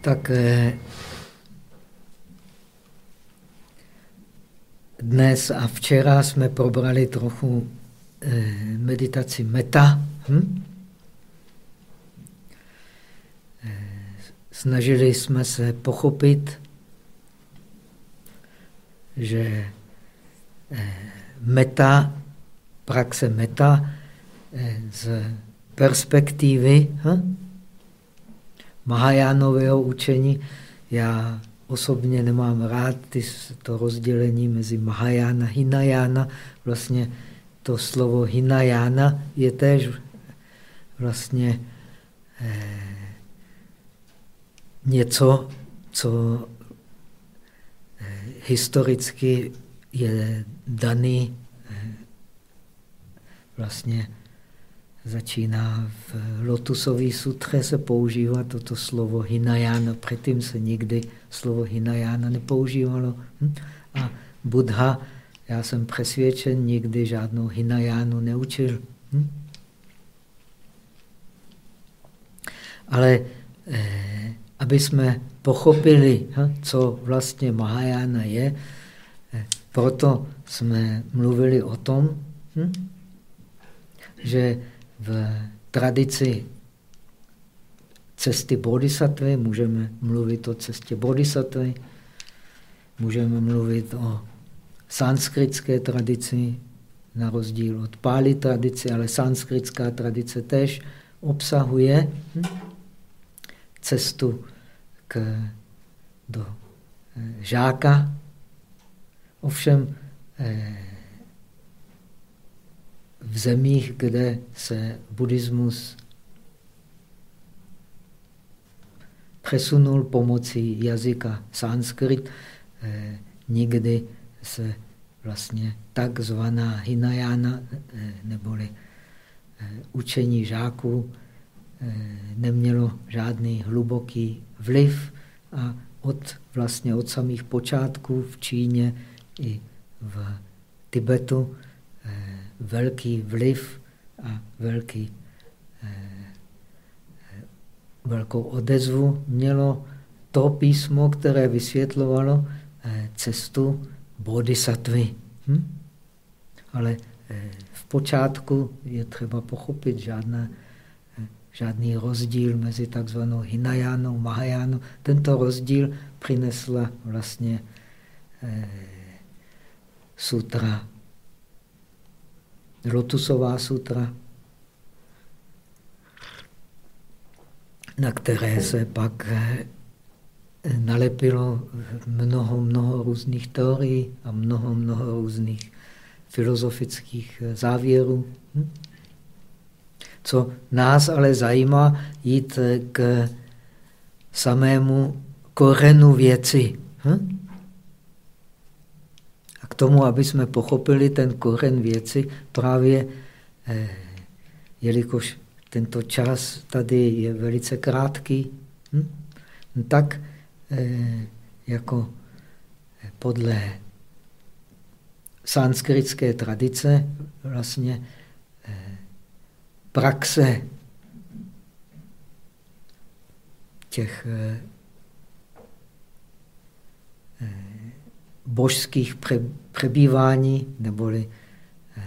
Tak eh, dnes a včera jsme probrali trochu eh, meditaci meta. Hm? Eh, snažili jsme se pochopit, že meta, praxe meta z perspektivy hm? Mahajánového učení. Já osobně nemám rád ty, to rozdělení mezi Mahajána a Hinajána. Vlastně to slovo Hinajána je též vlastně eh, něco, co eh, historicky je daný eh, vlastně začíná v Lotusové sutře se používá toto slovo Hinayana. Předtím se nikdy slovo Hinayana nepoužívalo. Hm? A Buddha, já jsem přesvědčen, nikdy žádnou Hinajánu neučil. Hm? Ale eh, aby jsme pochopili, hm, co vlastně Mahajana je, eh, proto jsme mluvili o tom, že v tradici cesty bodhisattvy můžeme mluvit o cestě bodhisattvy, můžeme mluvit o sanskritské tradici, na rozdíl od pálí tradice, ale sanskritská tradice tež obsahuje cestu k, do eh, žáka. Ovšem eh, v zemích, kde se buddhismus přesunul pomocí jazyka sanskrit, eh, nikdy se vlastně takzvaná Hinayana, eh, neboli eh, učení žáků, nemělo žádný hluboký vliv a od, vlastně od samých počátků v Číně i v Tibetu velký vliv a velký, eh, velkou odezvu mělo to písmo, které vysvětlovalo eh, cestu bodhisattvy. Hm? Ale eh, v počátku je třeba pochopit žádná, žádný rozdíl mezi takzvanou Hinajánou, Mahajánou. Tento rozdíl přinesla vlastně sutra Lotusová sutra, na které se pak eh, nalepilo mnoho, mnoho různých teorií a mnoho, mnoho různých filozofických eh, závěrů. Hm? Co nás ale zajímá, jít eh, k samému korenu věci. Hm? Tomu, aby jsme pochopili ten koren věci, právě eh, jelikož tento čas tady je velice krátký, hm? tak eh, jako podle sanskritské tradice vlastně eh, praxe těch eh, eh božských přebývání, neboli eh,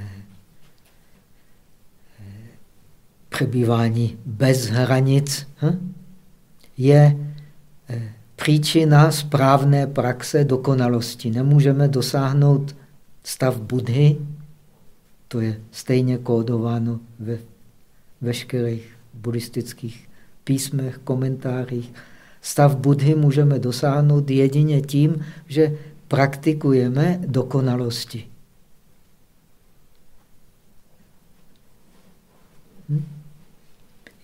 eh, přebývání bez hranic, hm? je eh, příčina správné praxe dokonalosti. Nemůžeme dosáhnout stav Budhy, to je stejně kódováno ve veškerých buddhistických písmech, komentářích. Stav Budhy můžeme dosáhnout jedině tím, že praktikujeme dokonalosti. Hm?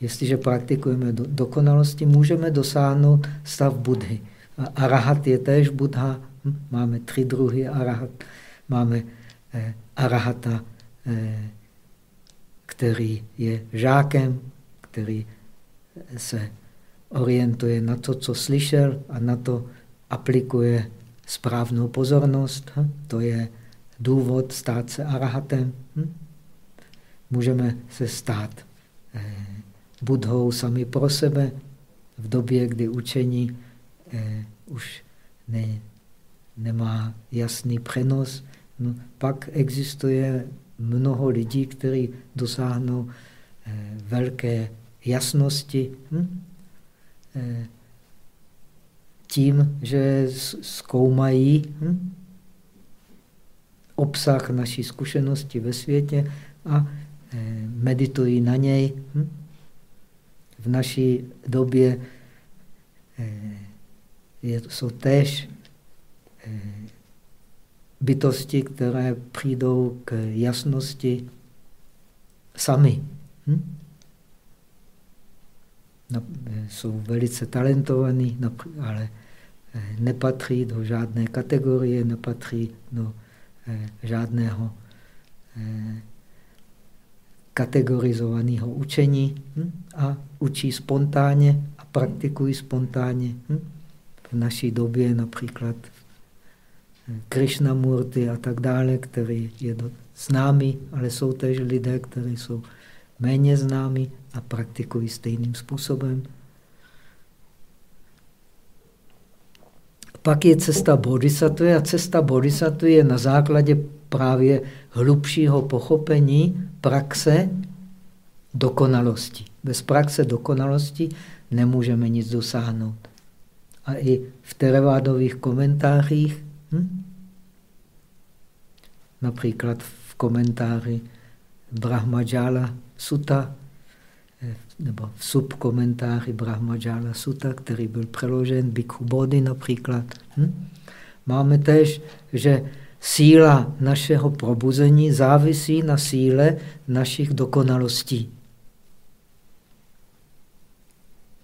Jestliže praktikujeme do, dokonalosti, můžeme dosáhnout stav Budhy. Arahat je též Buddha. Hm? Máme tři druhy arahat. Máme eh, arahata, eh, který je žákem, který se orientuje na to, co slyšel a na to aplikuje správnou pozornost. Hm? To je důvod stát se arahatem. Hm? Můžeme se stát eh, budhou sami pro sebe, v době, kdy učení eh, už ne, nemá jasný přenos, no, pak existuje mnoho lidí, kteří dosáhnou eh, velké jasnosti hm? Eh, tím, že zkoumají hm? obsah naší zkušenosti ve světě a eh, meditují na něj. Hm? V naší době eh, je, jsou též eh, bytosti, které přijdou k jasnosti sami. Hm? Jsou velice talentovaní, ale nepatří do žádné kategorie, nepatří do Eh, žádného eh, kategorizovaného učení hm? a učí spontánně a praktikují spontánně. Hm? V naší době například eh, Krishnamurti a tak dále, který je známý, ale jsou též lidé, kteří jsou méně známí a praktikují stejným způsobem. Pak je cesta bodhisattva a cesta bodhisattva je na základě právě hlubšího pochopení praxe dokonalosti. Bez praxe dokonalosti nemůžeme nic dosáhnout. A i v terevádových komentářích, hm? například v komentáři Brahmajala Sutta, nebo v subkomentáři Brahmajala Sutta, který byl přeložen, Bhikkhu Bodhi například. Hm? Máme tež, že síla našeho probuzení závisí na síle našich dokonalostí.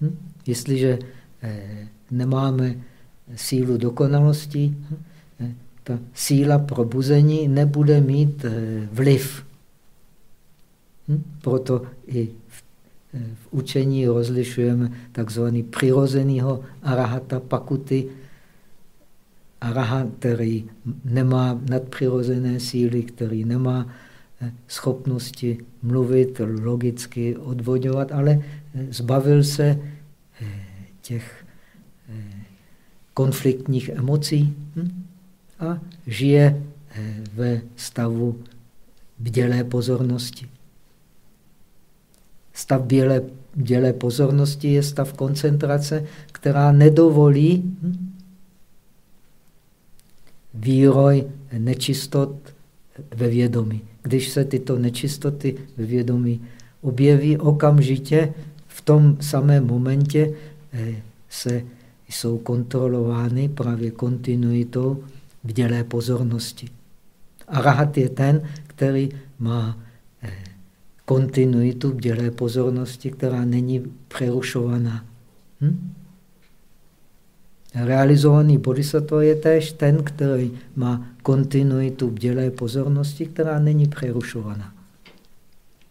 Hm? Jestliže eh, nemáme sílu dokonalosti, hm? eh, ta síla probuzení nebude mít eh, vliv. Hm? Proto i v učení rozlišujeme takzvaný přirozenýho arahata pakuty, arahat, který nemá nadpřirozené síly, který nemá eh, schopnosti mluvit, logicky odvodňovat, ale eh, zbavil se eh, těch konfliktních emocí hm? a žije ve stavu bdělé pozornosti. Stav bělé, bělé pozornosti je stav koncentrace, která nedovolí výroj nečistot ve vědomí. Když se tyto nečistoty ve vědomí objeví, okamžitě v tom samém momentě eh, se jsou kontrolovány právě kontinuitou vdělé pozornosti. A rahat je ten, který má kontinuitu bdělé pozornosti, která není přerušovaná. Hm? Realizovaný bodhisattva je též ten, který má kontinuitu bdělé pozornosti, která není přerušovaná.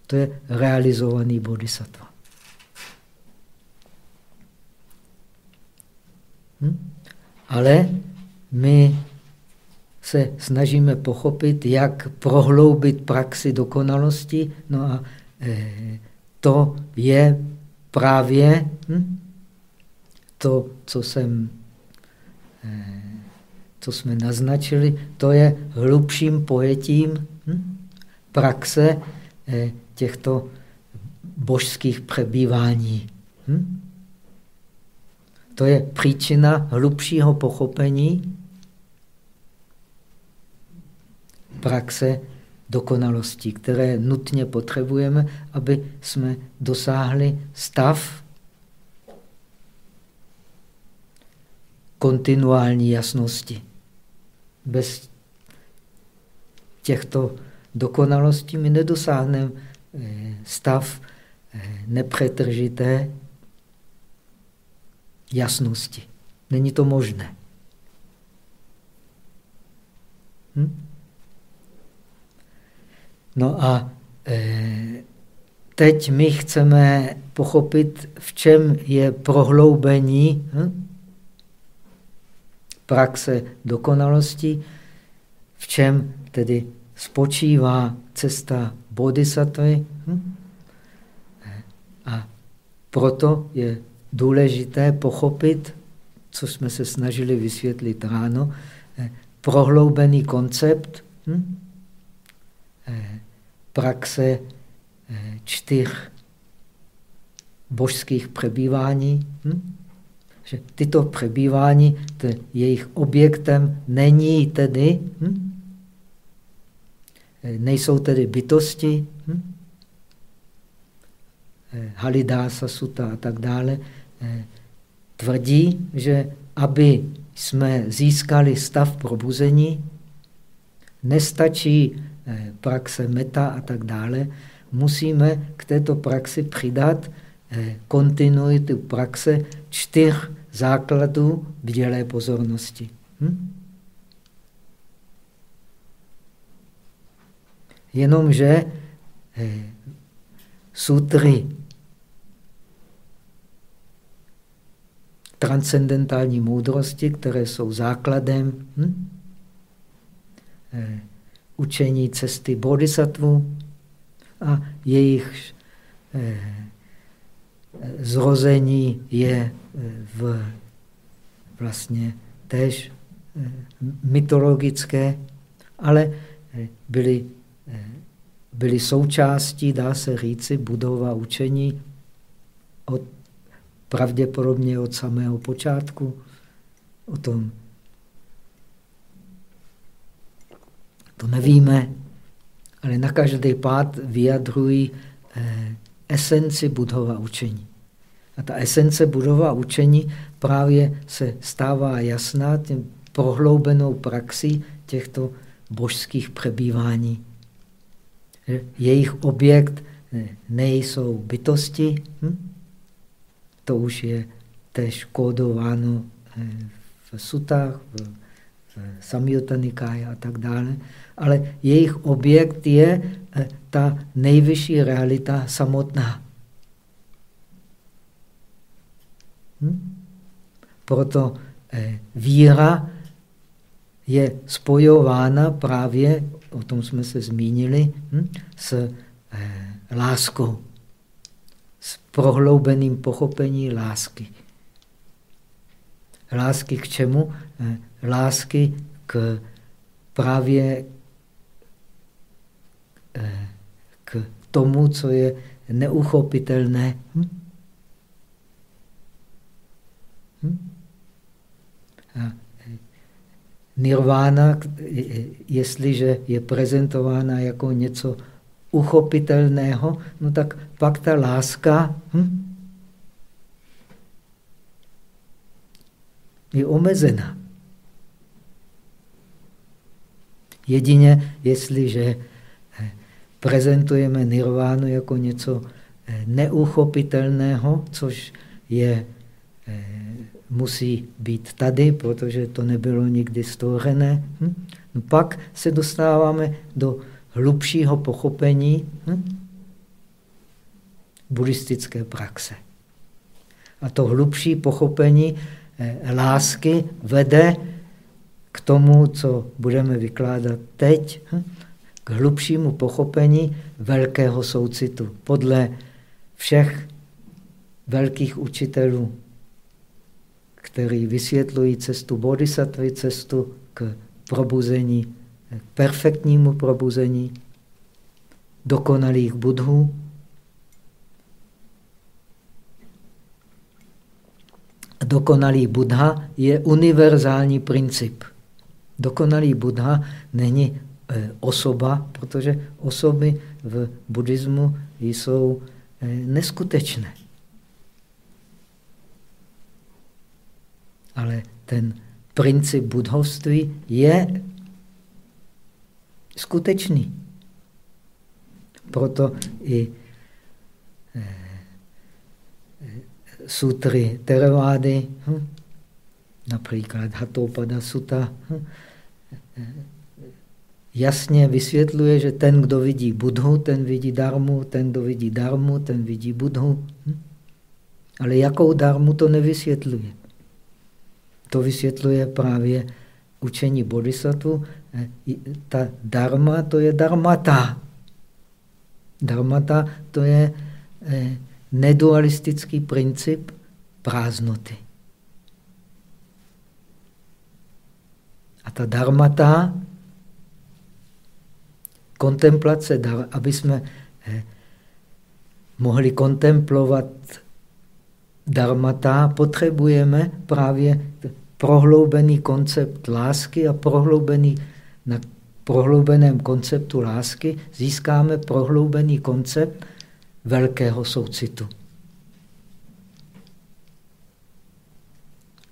To je realizovaný bodhisattva. Hm? Ale my se snažíme pochopit, jak prohloubit praxi dokonalosti. No a e, to je právě hm, to, co jsem e, co jsme naznačili, to je hlubším pojetím hm, praxe e, těchto božských přebývání. Hm? To je příčina hlubšího pochopení praxe dokonalosti, které nutně potřebujeme, aby jsme dosáhli stav kontinuální jasnosti. Bez těchto dokonalostí my nedosáhneme eh, stav eh, nepřetržité jasnosti. Není to možné. Hm? No a e, teď my chceme pochopit, v čem je prohloubení hm? praxe dokonalosti, v čem tedy spočívá cesta bodhisattvy. Hm? A proto je důležité pochopit, co jsme se snažili vysvětlit ráno, eh, prohloubený koncept hm? Eh, praxe čtyř božských přebývání. Hm? Že tyto přebývání, jejich objektem není tedy, hm? nejsou tedy bytosti, hm? Halidása Suta a tak dále, tvrdí, že aby jsme získali stav probuzení, nestačí praxe meta a tak dále, musíme k této praxi přidat Eh, kontinuitu praxe čtyř základů bdělé pozornosti. Hm? Jenomže eh, sutry transcendentální moudrosti, které jsou základem hm? Učení cesty bodhisattvu a jejich eh, zrození je eh, v vlastně též eh, mytologické, ale byly, byly součástí, dá se říci, budova učení od, pravděpodobně od samého počátku. O tom to nevíme, ale na každý pád vyjadrují esenci budova učení. A ta esence budova učení právě se stává jasná tím prohloubenou praxí těchto božských přebývání. Jejich objekt nejsou bytosti, hm? to už je tež kódováno eh, v sutách, v, Samyutta a tak dále, ale jejich objekt je eh, ta nejvyšší realita samotná. Hm? Proto eh, víra je spojována právě, o tom jsme se zmínili, hm? s eh, láskou, s prohloubeným pochopením lásky. Lásky k čemu? Eh, lásky k právě eh, k tomu, co je neuchopitelné. Hm? Hm? nirvána, jestliže je prezentována jako něco uchopitelného, no tak pak ta láska hm, je omezena. Jedině, jestliže eh, prezentujeme nirvánu jako něco eh, neuchopitelného, což je eh, musí být tady, protože to nebylo nikdy stvořené. Hm? No pak se dostáváme do hlubšího pochopení hm? buddhistické praxe. A to hlubší pochopení lásky vede k tomu, co budeme vykládat teď, hm? k hlubšímu pochopení velkého soucitu. Podle všech velkých učitelů který vysvětlují cestu bodhisattvy, cestu k probuzení, k perfektnímu probuzení dokonalých budhů. Dokonalý Buddha je univerzální princip. Dokonalý Buddha není eh, osoba, protože osoby v buddhismu jsou eh, neskutečné. ale ten princip budhovství je skutečný. Proto i eh, sutry Teravády, hm, například Hatopada Sutta, hm, jasně vysvětluje, že ten, kdo vidí Budhu, ten vidí darmu, ten, kdo vidí darmu, ten vidí Budhu. Hm. Ale jakou darmu to nevysvětluje. To vysvětluje právě učení bodhisattva. Eh, ta dharma, to je dharmata. Dharmata, to je eh, nedualistický princip, prázdnoty. Ta darmata, kontemplace, aby jsme eh, mohli kontemplovat darmata, potřebujeme právě prohloubený koncept lásky a prohloubený, na prohloubeném konceptu lásky získáme prohloubený koncept velkého soucitu.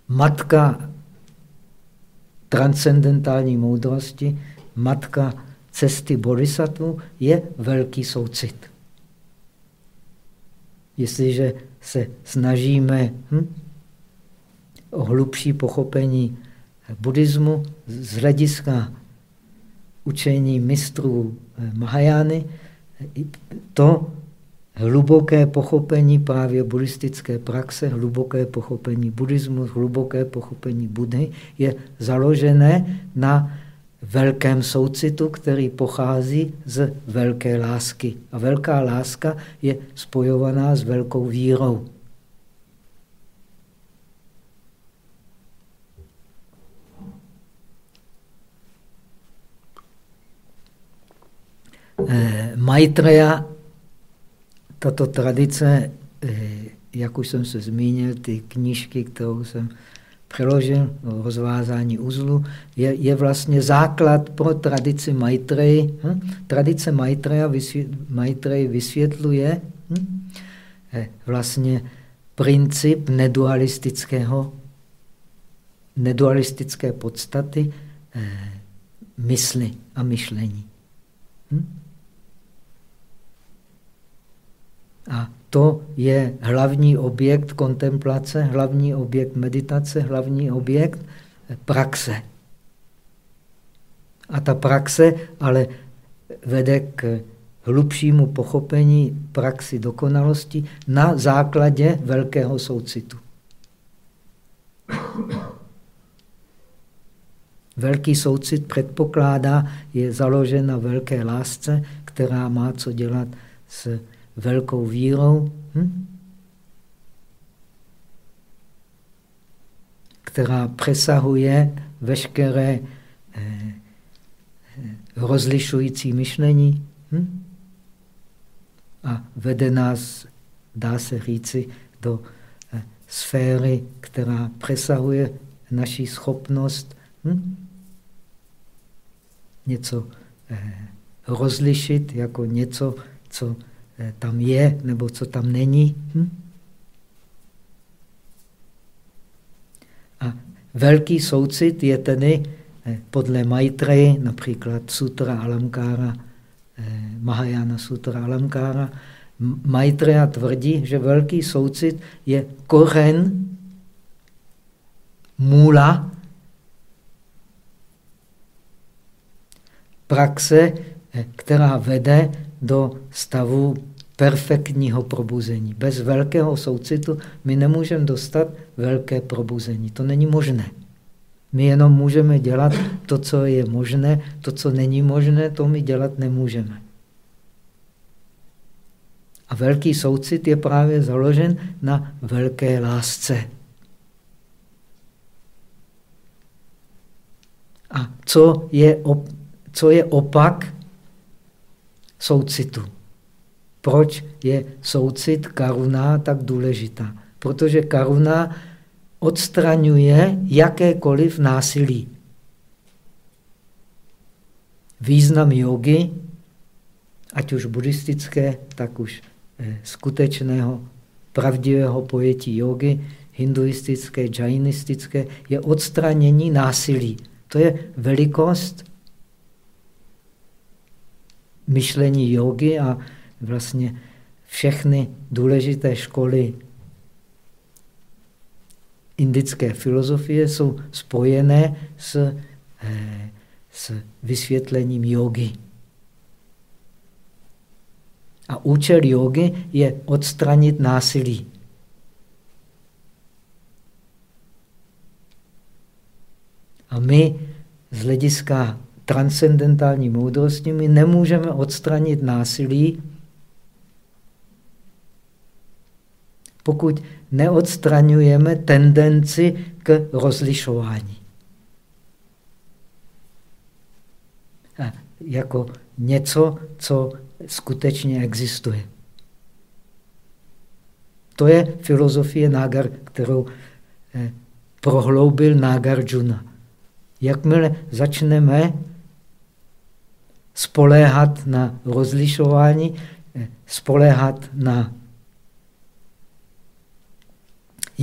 Matka transcendentální moudrosti, matka cesty bodhisattva je velký soucit. Jestliže se snažíme hm, o hlubší pochopení buddhismu z hlediska učení mistrů Mahajány, to hluboké pochopení právě buddhistické praxe, hluboké pochopení buddhismu, hluboké pochopení Budhy je založené na velkém soucitu, který pochází z velké lásky. A velká láska je spojovaná s velkou vírou. Eh, Maitreya, tato tradice, eh, jak už jsem se zmínil, ty knížky, kterou jsem přeložil o rozvázání uzlu, je, je vlastně základ pro tradici Maitreji. Hm? Tradice Maitreya vysvět, Maitreji vysvětluje hm? Eh, vlastně princip nedualistického, nedualistické podstaty eh, mysli a myšlení. Hm? A to je hlavní objekt kontemplace, hlavní objekt meditace, hlavní objekt praxe. A ta praxe ale vede k hlubšímu pochopení praxi dokonalosti na základě velkého soucitu. Velký soucit předpokládá, je založen na velké lásce, která má co dělat s velkou vírou, hm? která přesahuje veškeré eh, rozlišující myšlení hm? a vede nás, dá se říci, do eh, sféry, která přesahuje naší schopnost hm? něco eh, rozlišit jako něco, co Eh, tam je nebo co tam není. Hm? A velký soucit je tedy eh, podle Maitreji, například Sutra Alamkára, eh, Mahayana Sutra Alamkára, Maitreya tvrdí, že velký soucit je kořen můla praxe, která vede do stavu perfektního probuzení. Bez velkého soucitu my nemůžeme dostat velké probuzení. To není možné. My jenom můžeme dělat to, co je možné, to, co není možné, to my dělat nemůžeme. A velký soucit je právě založen na velké lásce. A co je, op, co je opak soucitu? Proč je soucit karuna tak důležitá? Protože karuna odstraňuje jakékoliv násilí. Význam jogy, ať už buddhistické, tak už eh, skutečného, pravdivého pojetí jogy, hinduistické, džajinistické, je odstranění násilí. To je velikost myšlení jogy a vlastně všechny důležité školy indické filozofie jsou spojené s, eh, s vysvětlením jogy. A účel jogy je odstranit násilí. A my z hlediska transcendentální moudrosti my nemůžeme odstranit násilí pokud neodstraňujeme tendenci k rozlišování. A jako něco, co skutečně existuje. To je filozofie Nagar, kterou eh, prohloubil Nagarjuna. Jakmile začneme spoléhat na rozlišování, eh, spoléhat na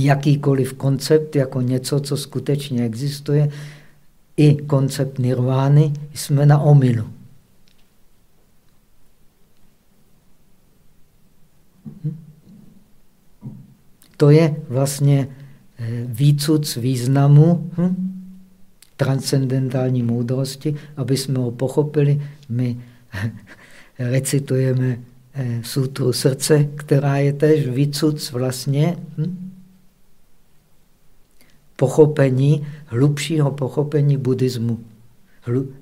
jakýkoliv koncept jako něco, co skutečně existuje, i koncept nirvány, jsme na omilu. Hm? To je vlastně eh, výcud významu hm? transcendentální moudrosti, aby jsme ho pochopili. My recitujeme eh, sutru srdce, která je tež výcud vlastně hm? Pochopení, hlubšího pochopení buddhismu.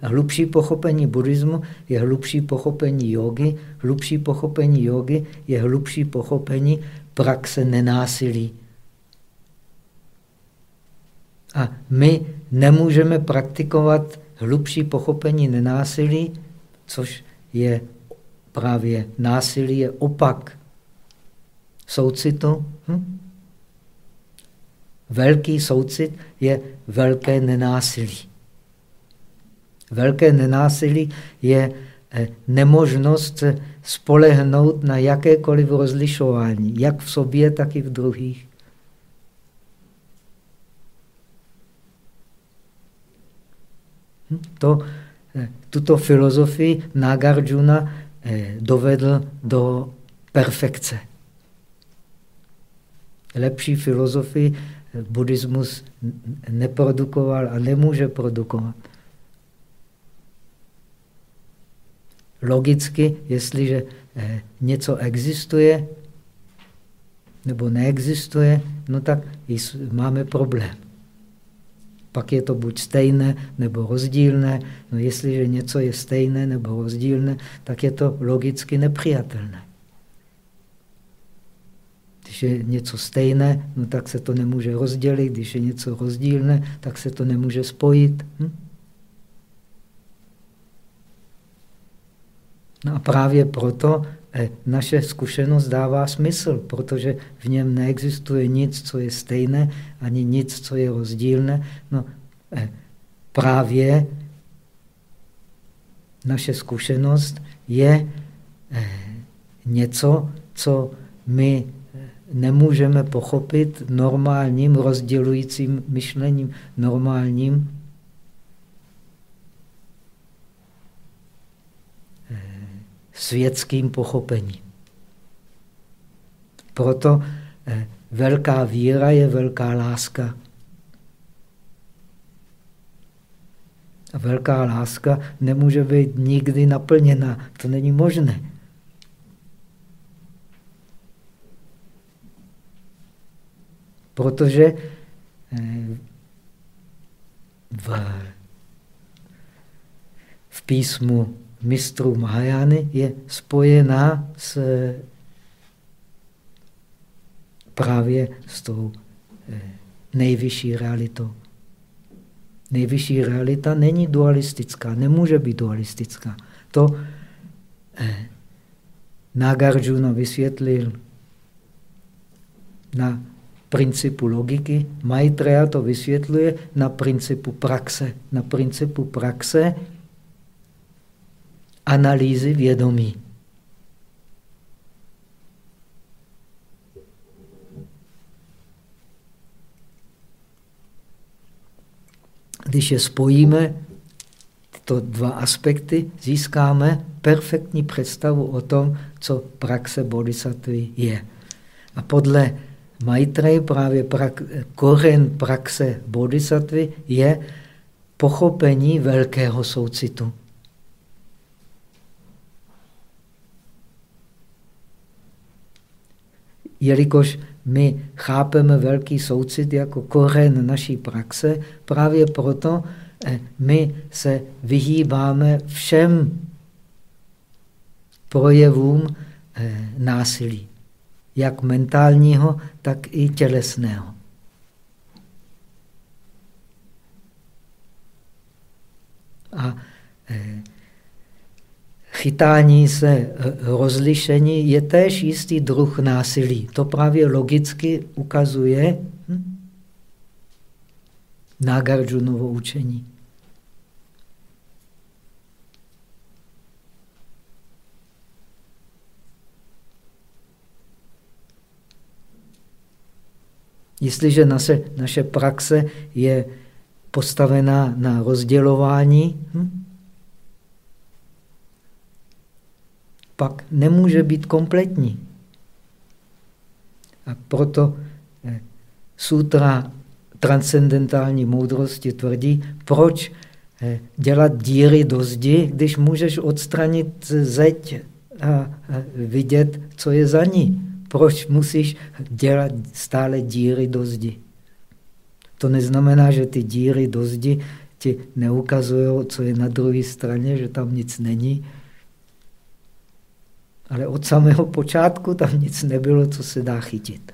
Hlubší pochopení buddhismu je hlubší pochopení jogy, hlubší pochopení jogy je hlubší pochopení praxe nenásilí. A my nemůžeme praktikovat hlubší pochopení nenásilí, což je právě násilí, je opak soucitu. Hm? Velký soucit je velké nenásilí. Velké nenásilí je eh, nemožnost spolehnout na jakékoliv rozlišování, jak v sobě, tak i v druhých. Hm? To, eh, tuto filozofii Nagarjuna eh, dovedl do perfekce. Lepší filozofii buddhismus neprodukoval a nemůže produkovat. Logicky, jestliže eh, něco existuje nebo neexistuje, no tak máme problém. Pak je to buď stejné nebo rozdílné. No jestliže něco je stejné nebo rozdílné, tak je to logicky nepřijatelné. Když je něco stejné, no tak se to nemůže rozdělit. Když je něco rozdílné, tak se to nemůže spojit. Hm? No a právě proto eh, naše zkušenost dává smysl, protože v něm neexistuje nic, co je stejné, ani nic, co je rozdílné. No, eh, právě naše zkušenost je eh, něco, co my nemůžeme pochopit normálním rozdělujícím myšlením, normálním eh, světským pochopením. Proto eh, velká víra je velká láska. A velká láska nemůže být nikdy naplněna. To není možné. Protože eh, v, v písmu mistru Mahajány je spojená s právě s tou eh, nejvyšší realitou. Nejvyšší realita není dualistická, nemůže být dualistická. To eh, Nagarjuna vysvětlil na principu logiky. Maitreya to vysvětluje na principu praxe. Na principu praxe analýzy vědomí. Když je spojíme, tyto dva aspekty, získáme perfektní představu o tom, co praxe bodhisattva je. A podle Maitrej, právě prak, koren praxe bodhisattvy je pochopení velkého soucitu. Jelikož my chápeme velký soucit jako koren naší praxe, právě proto eh, my se vyhýbáme všem projevům eh, násilí. Jak mentálního, tak i tělesného. A eh, chytání se eh, rozlišení je též jistý druh násilí. To právě logicky ukazuje hm? Nagarjunovo učení. Jestliže naše, naše praxe je postavená na rozdělování, hm? pak nemůže být kompletní. A proto eh, sutra transcendentální moudrosti tvrdí, proč eh, dělat díry do zdi, když můžeš odstranit zeď a vidět, co je za ní. Proč musíš dělat stále díry do zdi? To neznamená, že ty díry do zdi ti neukazují, co je na druhé straně, že tam nic není. Ale od samého počátku tam nic nebylo, co se dá chytit.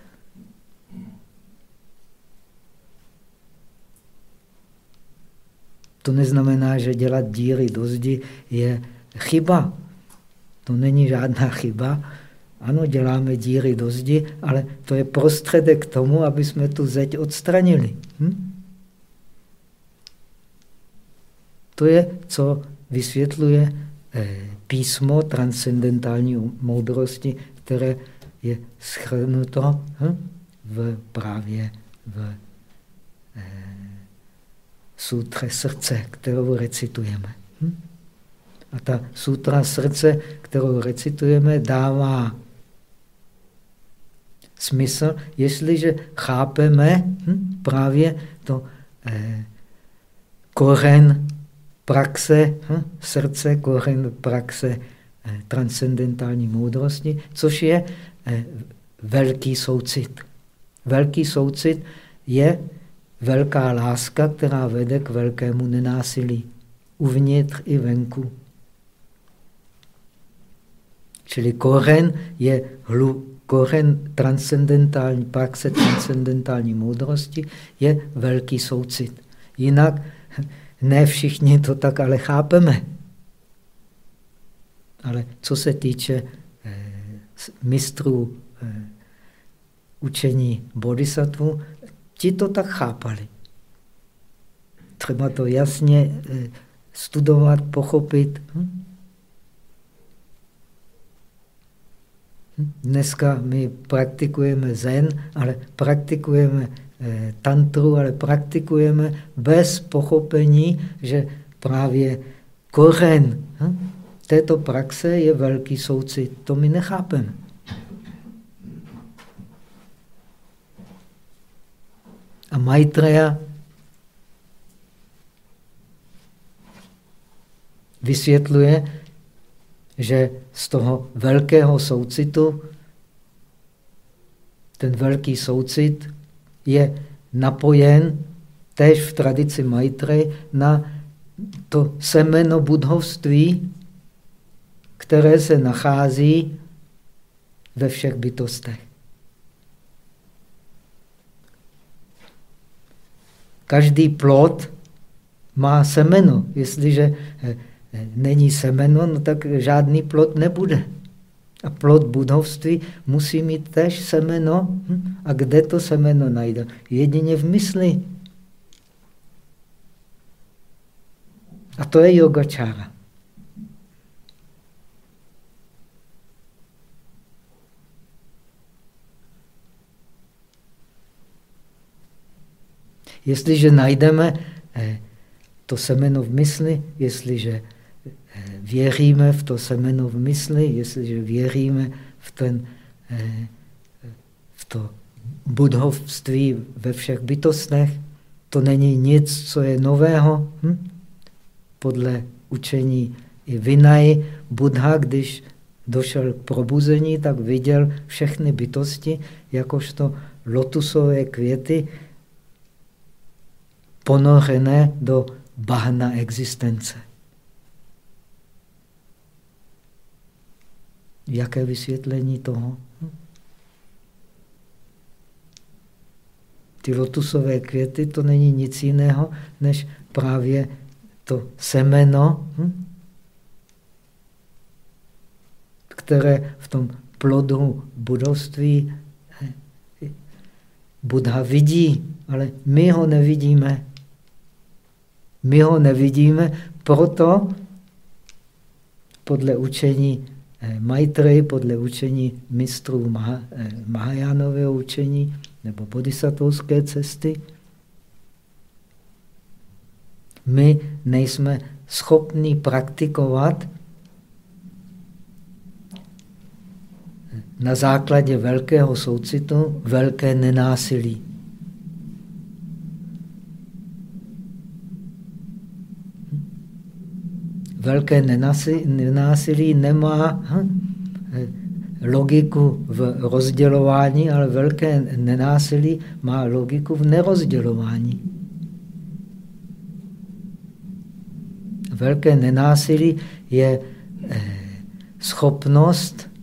To neznamená, že dělat díry do zdi je chyba. To není žádná chyba. Ano, děláme díry do zdi, ale to je prostředek k tomu, aby jsme tu zeď odstranili. Hm? To je, co vysvětluje eh, písmo transcendentální moudrosti, které je schrnuto hm? v právě v eh, sutře srdce, kterou recitujeme. Hm? A ta sutra srdce, kterou recitujeme, dává smysl, jestliže chápeme hm, právě to eh, koren praxe hm, srdce, koren praxe eh, transcendentální moudrosti, což je eh, velký soucit. Velký soucit je velká láska, která vede k velkému nenásilí. Uvnitř i venku. Čili koren je hlu, koren transcendentální praxe, transcendentální moudrosti je velký soucit. Jinak ne všichni to tak ale chápeme. Ale co se týče eh, mistrů eh, učení bodhisattva, ti to tak chápali. Třeba to jasně eh, studovat, pochopit. Hm? Dneska my praktikujeme zen, ale praktikujeme eh, tantru, ale praktikujeme bez pochopení, že právě kořen hm, této praxe je velký soucit. To my nechápeme. A Maitreya vysvětluje, že z toho velkého soucitu, ten velký soucit je napojen též v tradici Maitry na to semeno budhovství, které se nachází ve všech bytostech. Každý plod má semeno. Jestliže eh, není semeno, no tak žádný plod nebude. A plod budovství musí mít tež semeno. Hm? A kde to semeno najde? Jedině v mysli. A to je yogačára. Jestliže najdeme eh, to semeno v mysli, jestliže věříme v to semeno v mysli, jestliže věříme v, ten, eh, v to budhovství ve všech bytostech, to není nic, co je nového. Hm? Podle učení i Vinay, Buddha, když došel k probuzení, tak viděl všechny bytosti jakožto lotusové květy ponořené do bahna existence. Jaké vysvětlení toho? Ty lotusové květy to není nic jiného, než právě to semeno, hm? které v tom plodu budovství eh, Buddha vidí, ale my ho nevidíme. My ho nevidíme, proto podle učení Maitreji, podle učení mistrů eh, Mahajánového učení nebo bodhisattvovské cesty, my nejsme schopni praktikovat na základě velkého soucitu velké nenásilí. Velké nenásilí nemá hm, logiku v rozdělování, ale velké nenásilí má logiku v nerozdělování. Velké nenásilí je eh, schopnost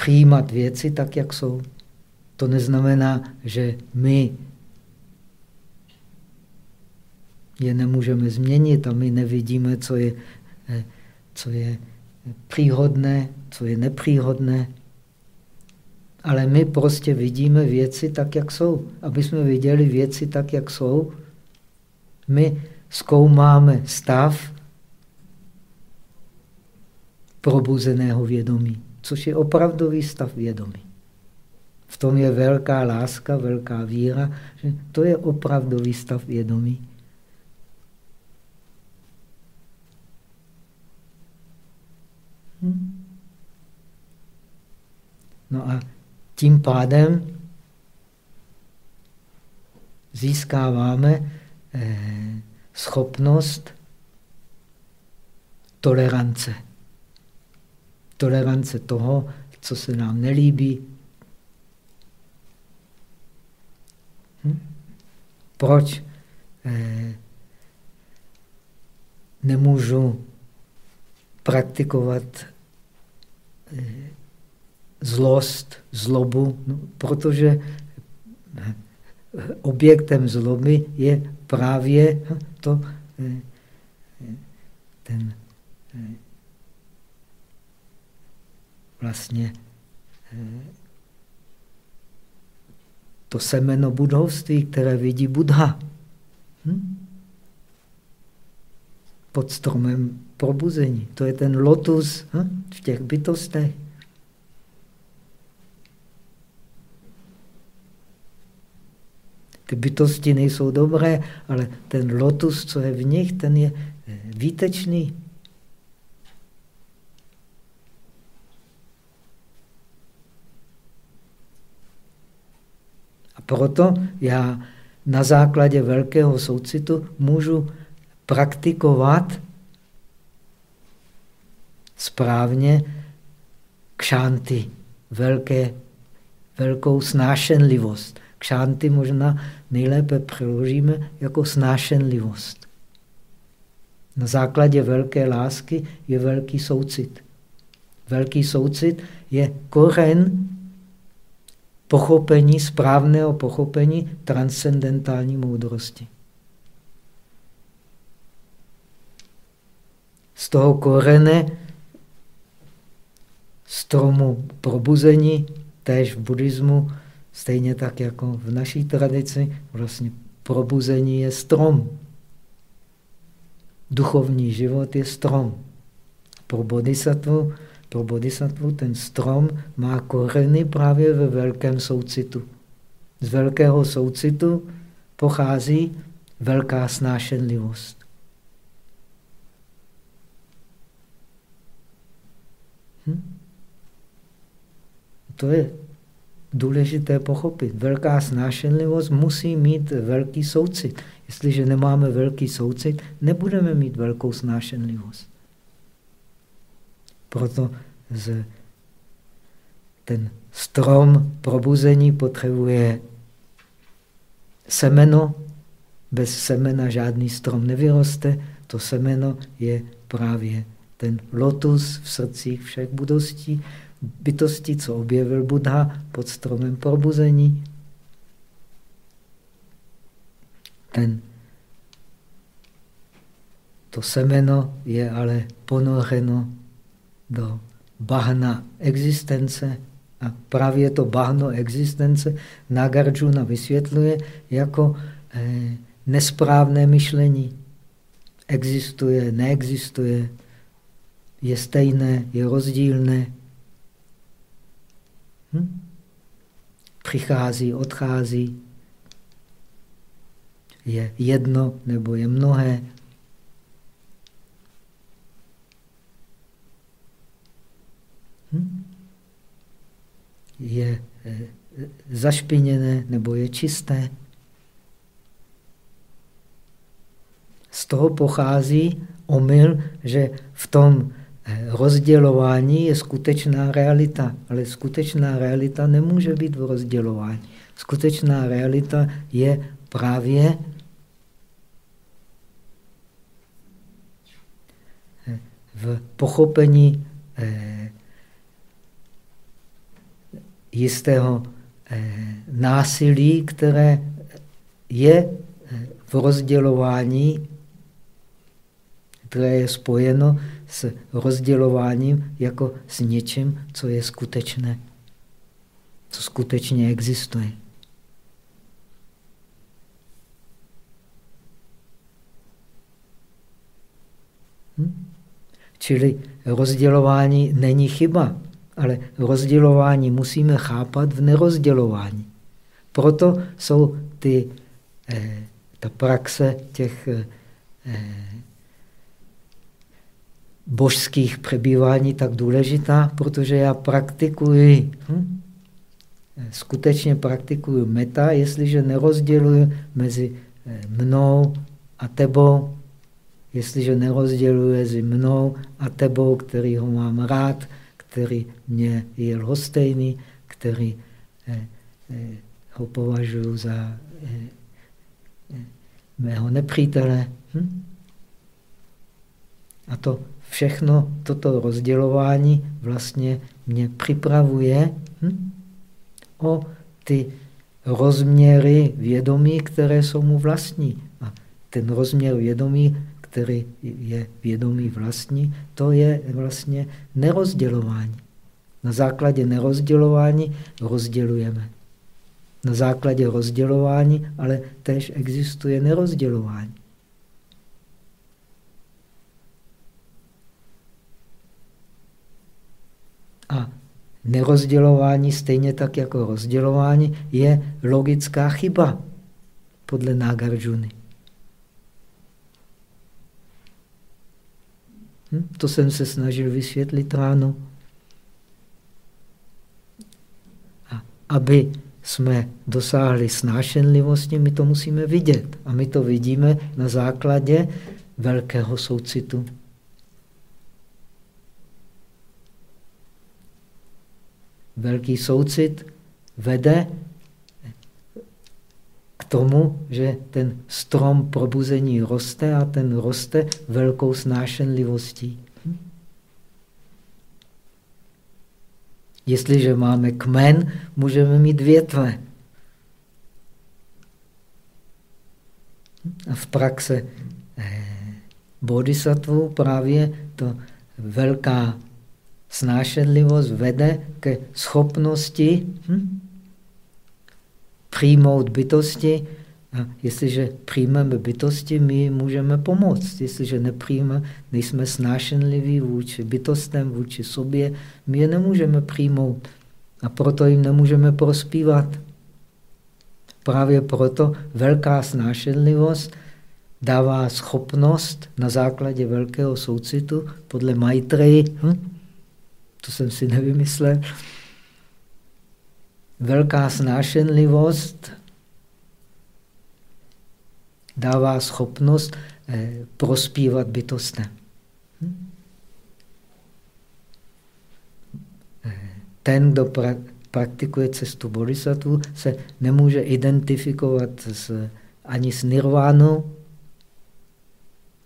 přijímat věci tak, jak jsou. To neznamená, že my je nemůžeme změnit a my nevidíme, co je, eh, co je příhodné, co je nepříhodné. Ale my prostě vidíme věci tak, jak jsou. Aby jsme viděli věci tak, jak jsou, my zkoumáme stav probuzeného vědomí což je opravdový stav vědomí. V tom je velká láska, velká víra, že to je opravdový stav vědomí. Hm? No a tím pádem získáváme eh, schopnost tolerance tolerance toho, co se nám nelíbí. Hm? Proč eh, nemůžu praktikovat eh, zlost, zlobu? No, protože eh, objektem zloby je právě to, eh, ten eh, vlastně eh, to semeno budovství, které vidí Buddha. Hm? Pod stromem probuzení. To je ten lotus hm? v těch bytostech. Ty bytosti nejsou dobré, ale ten lotus, co je v nich, ten je eh, výtečný. Proto já na základě velkého soucitu můžu praktikovat správně kšánty, velké, velkou snášenlivost. Kšánty možná nejlépe přeložíme jako snášenlivost. Na základě velké lásky je velký soucit. Velký soucit je koren pochopení, správného pochopení transcendentální moudrosti. Z toho korene stromu probuzení, též v buddhismu, stejně tak jako v naší tradici, vlastně probuzení je strom. Duchovní život je strom. Pro bodhisattvu pro bodhisattvu ten strom má koreny právě ve velkém soucitu. Z velkého soucitu pochází velká snášenlivost. Hm? To je důležité pochopit. Velká snášenlivost musí mít velký soucit. Jestliže nemáme velký soucit, nebudeme mít velkou snášenlivost. Proto z, ten strom probuzení potřebuje semeno. Bez semena žádný strom nevyroste. to semeno je právě ten lotus v srdcích všech budostí, bytostí, co objevil Buddha pod stromem probuzení. Ten, to semeno je ale ponořeno do bahna existence a právě to bahno existence Nagarjuna vysvětluje jako eh, nesprávné myšlení. Existuje, neexistuje, je stejné, je rozdílné. Hm? Přichází, odchází. Je jedno nebo je mnohé. Je eh, zašpiněné nebo je čisté. Z toho pochází omyl, že v tom eh, rozdělování je skutečná realita, ale skutečná realita nemůže být v rozdělování. Skutečná realita je právě eh, v pochopení eh, jistého násilí, které je v rozdělování které je spojeno s rozdělováním jako s něčím, co je skutečné, co skutečně existuje. Hm? Čili rozdělování není chyba, ale rozdělování musíme chápat v nerozdělování. Proto jsou ty, eh, ta praxe těch eh, božských přebývání tak důležitá, protože já praktikuji, hm? skutečně praktikuji meta, jestliže nerozděluji mezi eh, mnou a tebou, jestliže nerozděluji mezi mnou a tebou, který ho mám rád, který mě je lhostejný, který eh, eh, ho považuji za mého nepřítele. Hm? A to všechno toto rozdělování vlastně mě připravuje hm, o ty rozměry vědomí, které jsou mu vlastní. A ten rozměr vědomí, který je vědomí vlastní, to je vlastně nerozdělování. Na základě nerozdělování rozdělujeme. Na základě rozdělování ale tež existuje nerozdělování. A nerozdělování, stejně tak jako rozdělování, je logická chyba podle Nagarjuny. Hm? To jsem se snažil vysvětlit ráno. A aby jsme dosáhli snášenlivosti, my to musíme vidět. A my to vidíme na základě velkého soucitu. velký soucit vede tomu, že ten strom probuzení roste a ten roste velkou snášenlivostí. Jestliže máme kmen, můžeme mít větve. A v praxe eh, bodhisattva právě to velká Snášenlivost vede ke schopnosti hm, přijmout bytosti. A jestliže přijmeme bytosti, my můžeme pomoct. Jestliže nepřijmeme, nejsme snášenliví vůči bytostem, vůči sobě, my je nemůžeme přijmout. A proto jim nemůžeme prospívat. Právě proto velká snášenlivost dává schopnost na základě velkého soucitu podle Maitreji hm, to jsem si nevymyslel. Velká snášenlivost dává schopnost eh, prospívat bytostem. Hm? Eh, ten, kdo pra praktikuje cestu bodhisattva, se nemůže identifikovat s, ani s nirvánou,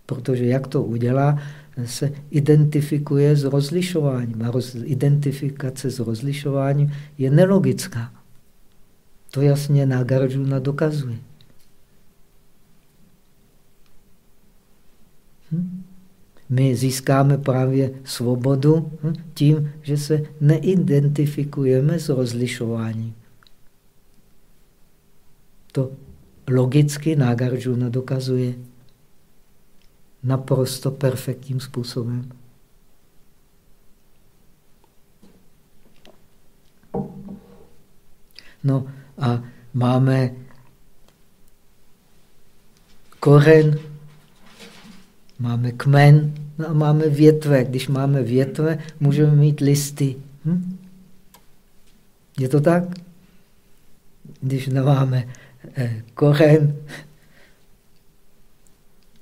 Protože jak to udělá, se identifikuje s rozlišováním. A roz, identifikace s rozlišováním je nelogická. To jasně Nagarjuna dokazuje. Hm? My získáme právě svobodu hm, tím, že se neidentifikujeme s rozlišováním. To logicky Nagarjuna dokazuje naprosto perfektním způsobem. No a máme koren, máme kmen no a máme větve. Když máme větve, můžeme mít listy. Hm? Je to tak? Když nemáme eh, koren,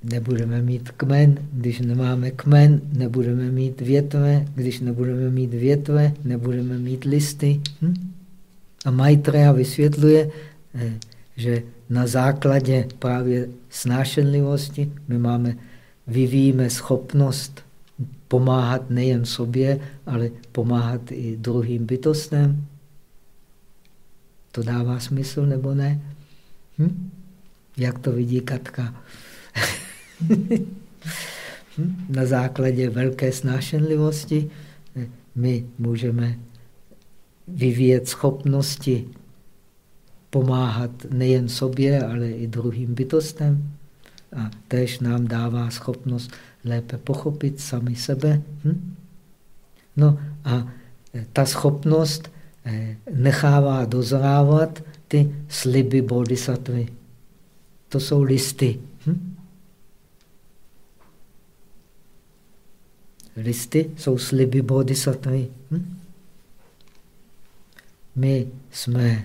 nebudeme mít kmen, když nemáme kmen, nebudeme mít větve, když nebudeme mít větve, nebudeme mít listy. Hm? A Maitreya vysvětluje, eh, že na základě právě snášenlivosti my máme, vyvíjíme schopnost pomáhat nejen sobě, ale pomáhat i druhým bytostem. To dává smysl nebo ne? Hm? Jak to vidí Katka? Na základě velké snášenlivosti my můžeme vyvíjet schopnosti pomáhat nejen sobě, ale i druhým bytostem. A tež nám dává schopnost lépe pochopit sami sebe. Hm? No a eh, ta schopnost eh, nechává dozrávat ty sliby bodhisattvy. To jsou listy. Hm? Listy jsou sliby bodhisattvy. Hm? My jsme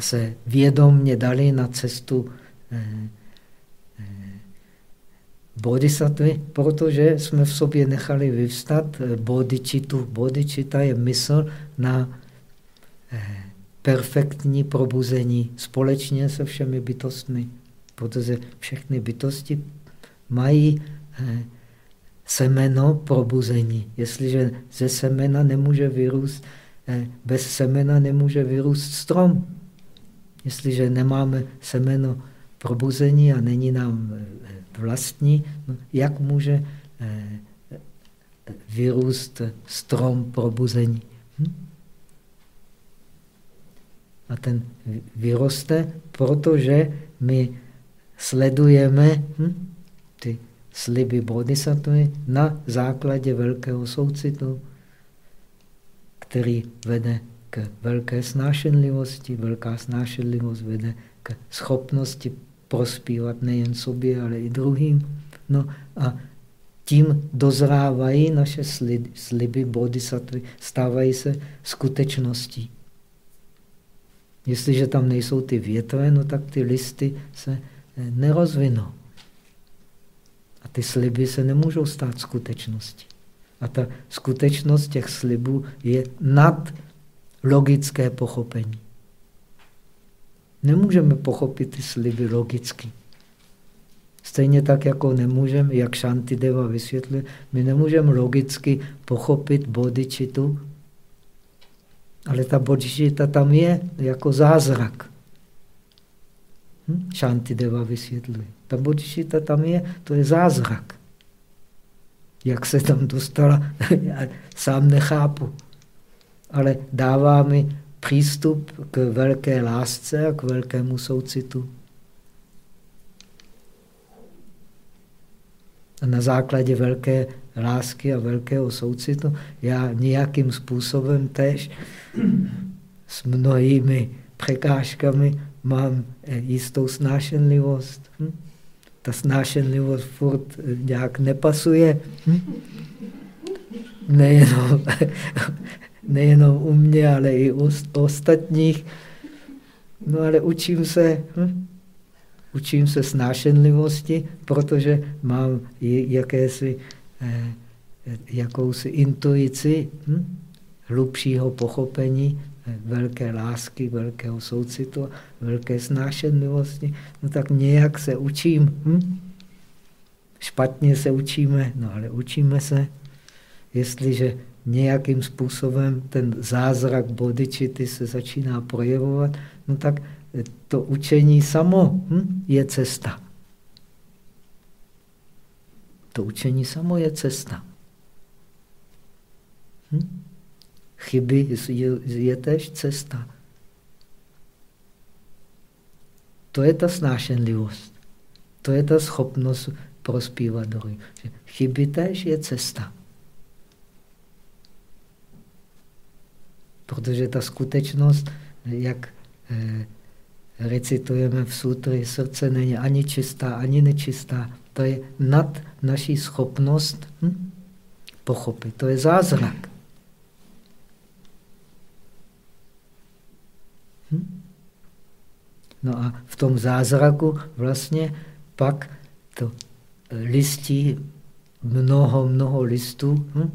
se vědomně dali na cestu eh, eh, bodhisattvy, protože jsme v sobě nechali vyvstat eh, bodičitu. Bodičita je mysl na perfektní probuzení společně se všemi bytostmi, protože všechny bytosti mají eh, semeno probuzení. Jestliže ze semena nemůže vyrůst, eh, bez semena nemůže vyrůst strom. Jestliže nemáme semeno probuzení a není nám eh, vlastní, no jak může vyrůst strom probuzení? Hm? A ten vyroste, protože my sledujeme hm? Sliby bodhisattvy na základě velkého soucitu, který vede k velké snášenlivosti. Velká snášenlivost vede k schopnosti prospívat nejen sobě, ale i druhým. No a tím dozrávají naše sliby bodhisattvy, stávají se skutečností. Jestliže tam nejsou ty větve, no tak ty listy se eh, nerozvinou. A ty sliby se nemůžou stát skutečností. A ta skutečnost těch slibů je nad logické pochopení. Nemůžeme pochopit ty sliby logicky. Stejně tak, jako nemůžeme, jak Shantideva vysvětluje, my nemůžeme logicky pochopit bodičitu, ale ta bodičita tam je jako zázrak. Hm? Shantideva vysvětluje. Ta bodhisattva tam je, to je zázrak. Jak se tam dostala, já sám nechápu. Ale dává mi přístup k velké lásce a k velkému soucitu. A na základě velké lásky a velkého soucitu já nějakým způsobem tež s mnohými překážkami mám jistou snášenlivost. Hm? Ta snášenlivost furt eh, nějak nepasuje. Hm? Nejenom, nejenom u mě, ale i u ostatních. No ale učím se, hm? učím se snášenlivosti, protože mám jakési, eh, jakousi intuici hm? hlubšího pochopení velké lásky, velkého soucitu, velké snášenlivosti, no tak nějak se učím. Hm? Špatně se učíme, no ale učíme se. Jestliže nějakým způsobem ten zázrak bodičity se začíná projevovat, no tak to učení samo hm, je cesta. To učení samo je cesta. Hm? Chyby je, tež cesta. To je ta snášenlivost. To je ta schopnost prospívat druhým. Chyby tež je cesta. Protože ta skutečnost, jak eh, recitujeme v sutry, srdce není ani čistá, ani nečistá. To je nad naší schopnost hm, pochopit. To je zázrak. Hm? No a v tom zázraku vlastně pak to listí, mnoho, mnoho listů hm?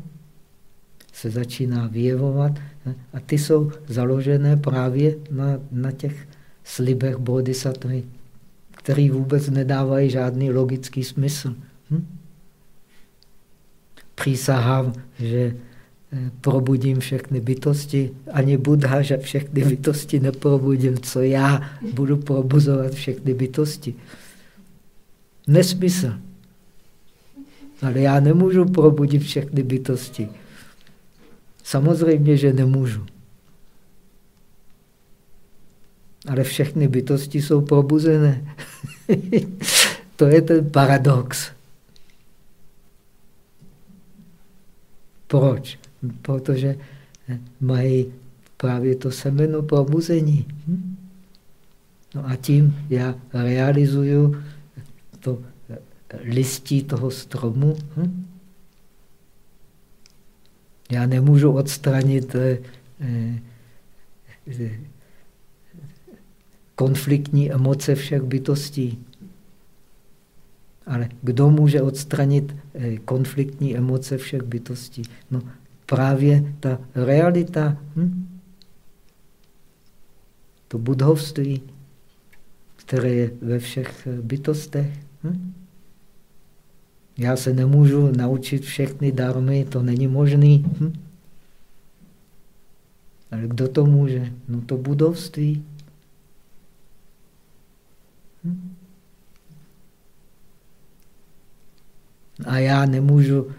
se začíná vyjevovat hm? a ty jsou založené právě na, na těch slibech bodhisattvy, který vůbec nedávají žádný logický smysl. Hm? Přísahám, že probudím všechny bytosti. Ani Buddha, že všechny bytosti neprobudím, co já budu probuzovat všechny bytosti. Nesmysl. Ale já nemůžu probudit všechny bytosti. Samozřejmě, že nemůžu. ale všechny bytosti jsou probuzené. to je ten paradox. Proč? Protože mají právě to semeno probuzení. Hm? No a tím já realizuju to listí toho stromu. Hm? Já nemůžu odstranit eh, eh, konfliktní emoce všech bytostí. Ale kdo může odstranit eh, konfliktní emoce všech bytostí? No právě ta realita, hm? to budhovství, které je ve všech eh, bytostech. Hm? Já se nemůžu naučit všechny darmy, to není možné. Hm? Ale kdo to může? No to budovství. A já nemůžu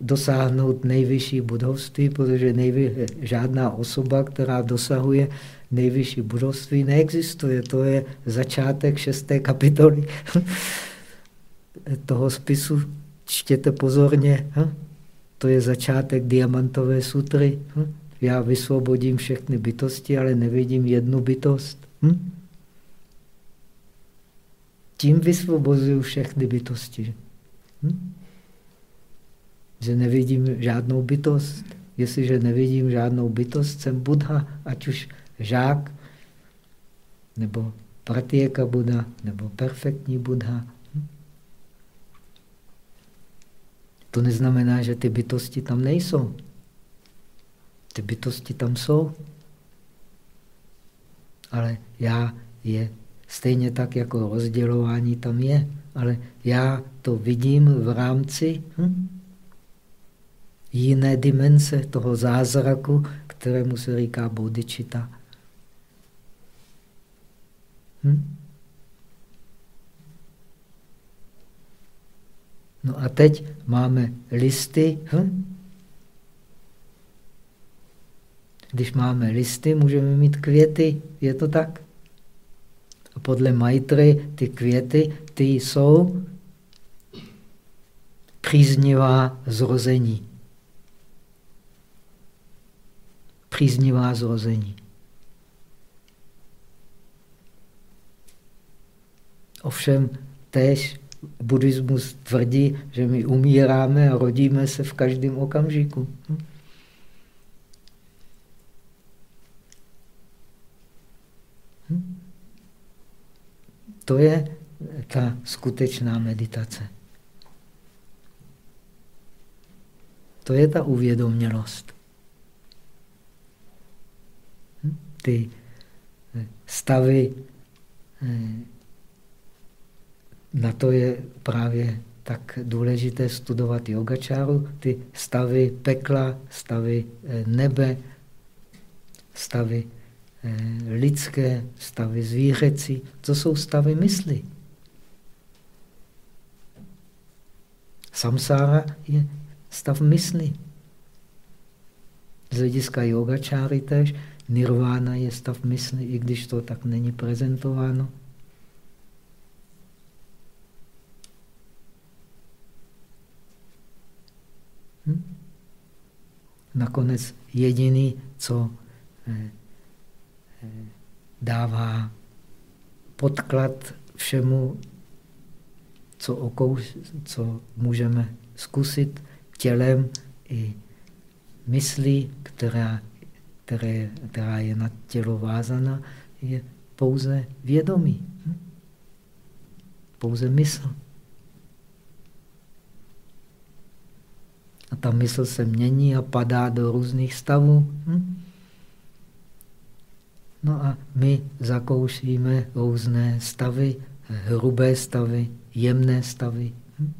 dosáhnout nejvyšší budovství, protože nejvy, žádná osoba, která dosahuje nejvyšší budovství, neexistuje. To je začátek šesté kapitoly toho spisu. Čtěte pozorně. To je začátek diamantové sutry. Já vysvobodím všechny bytosti, ale nevidím jednu bytost. Hm? tím vysvobozuju všechny bytosti. Že nevidím žádnou bytost. Jestliže nevidím žádnou bytost, jsem Buddha, ať už žák, nebo pratěka Buddha, nebo perfektní Buddha. Hm? To neznamená, že ty bytosti tam nejsou. Ty bytosti tam jsou. Ale já je Stejně tak jako rozdělování tam je, ale já to vidím v rámci hm, jiné dimenze toho zázraku, kterému se říká bodičita. Hm? No a teď máme listy. Hm? Když máme listy, můžeme mít květy. Je to tak? A podle Maitry ty květy, ty jsou příznivá zrození. Příznivá zrození. Ovšem též buddhismus tvrdí, že my umíráme a rodíme se v každém okamžiku. Hm? To je ta skutečná meditace. To je ta uvědomělost. Ty eh, stavy, eh, na to je právě tak důležité studovat yogačáru, ty stavy pekla, stavy eh, nebe, stavy lidské, stavy zvířecí, to jsou stavy mysli. Samsára je stav mysli. Z hlediska yogačáry tež nirvána je stav mysli, i když to tak není prezentováno. Hm? Nakonec jediný, co eh, eh, dává podklad všemu, co, okous, co můžeme zkusit tělem i myslí, která, které, která je na tělo vázaná, je pouze vědomí. Hm? Pouze mysl. A ta mysl se mění a padá do různých stavů. Hm? No a my zakoušíme různé stavy, hrubé stavy, jemné stavy. Hm?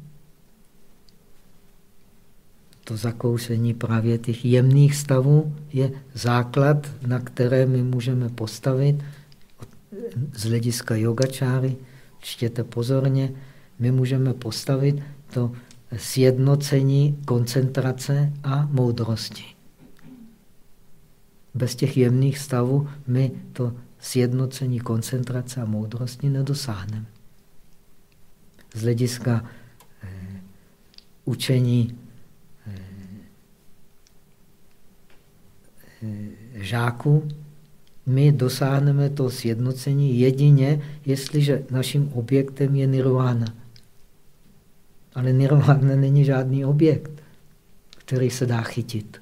To zakoušení právě těch jemných stavů je základ, na které my můžeme postavit z hlediska yogačáry. Čtěte pozorně, my můžeme postavit to sjednocení koncentrace a moudrosti. Bez těch jemných stavů my to sjednocení koncentrace a moudrosti nedosáhneme. Z hlediska eh, učení eh, eh, žáků my dosáhneme to sjednocení jedině, jestliže naším objektem je nirvana. Ale nirvana není žádný objekt, který se dá chytit.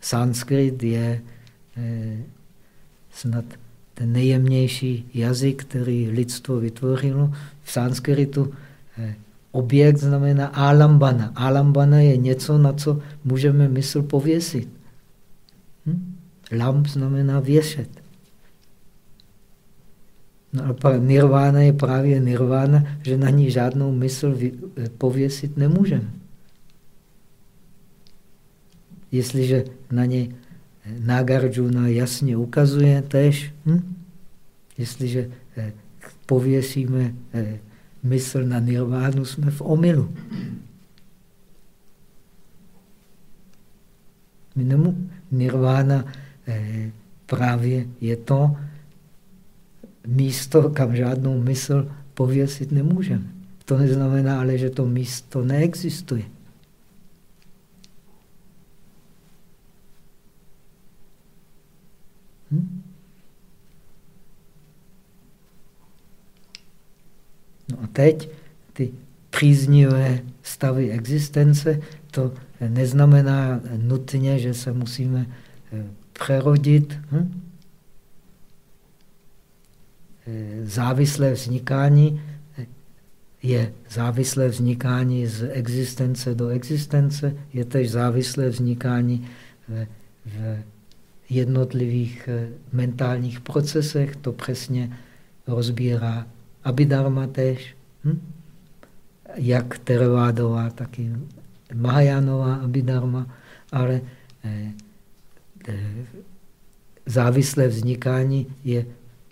Sanskrit je eh, snad ten nejjemnější jazyk, který lidstvo vytvořilo. V sanskritu eh, objekt znamená alambana. Alambana je něco, na co můžeme mysl pověsit. Hm? Lamp znamená věšet. No a nirvána je právě nirvána, že na ní žádnou mysl pověsit nemůžeme. Jestliže na ně Nagarjuna jasně ukazuje tež, hm? jestliže eh, pověsíme eh, mysl na nirvánu, jsme v omylu. Nirvána eh, právě je to, místo, kam žádnou mysl pověsit nemůžeme. To neznamená ale, že to místo neexistuje. Hm? No a teď ty příznivé stavy existence, to neznamená nutně, že se musíme eh, přerodit. Hm? Eh, závislé vznikání je závislé vznikání z existence do existence, je tež závislé vznikání v, v jednotlivých eh, mentálních procesech, to přesně rozbírá Abhidharma tež, hm? jak Theravádová, tak i Mahajánová Abhidharma, ale eh, eh, závislé vznikání je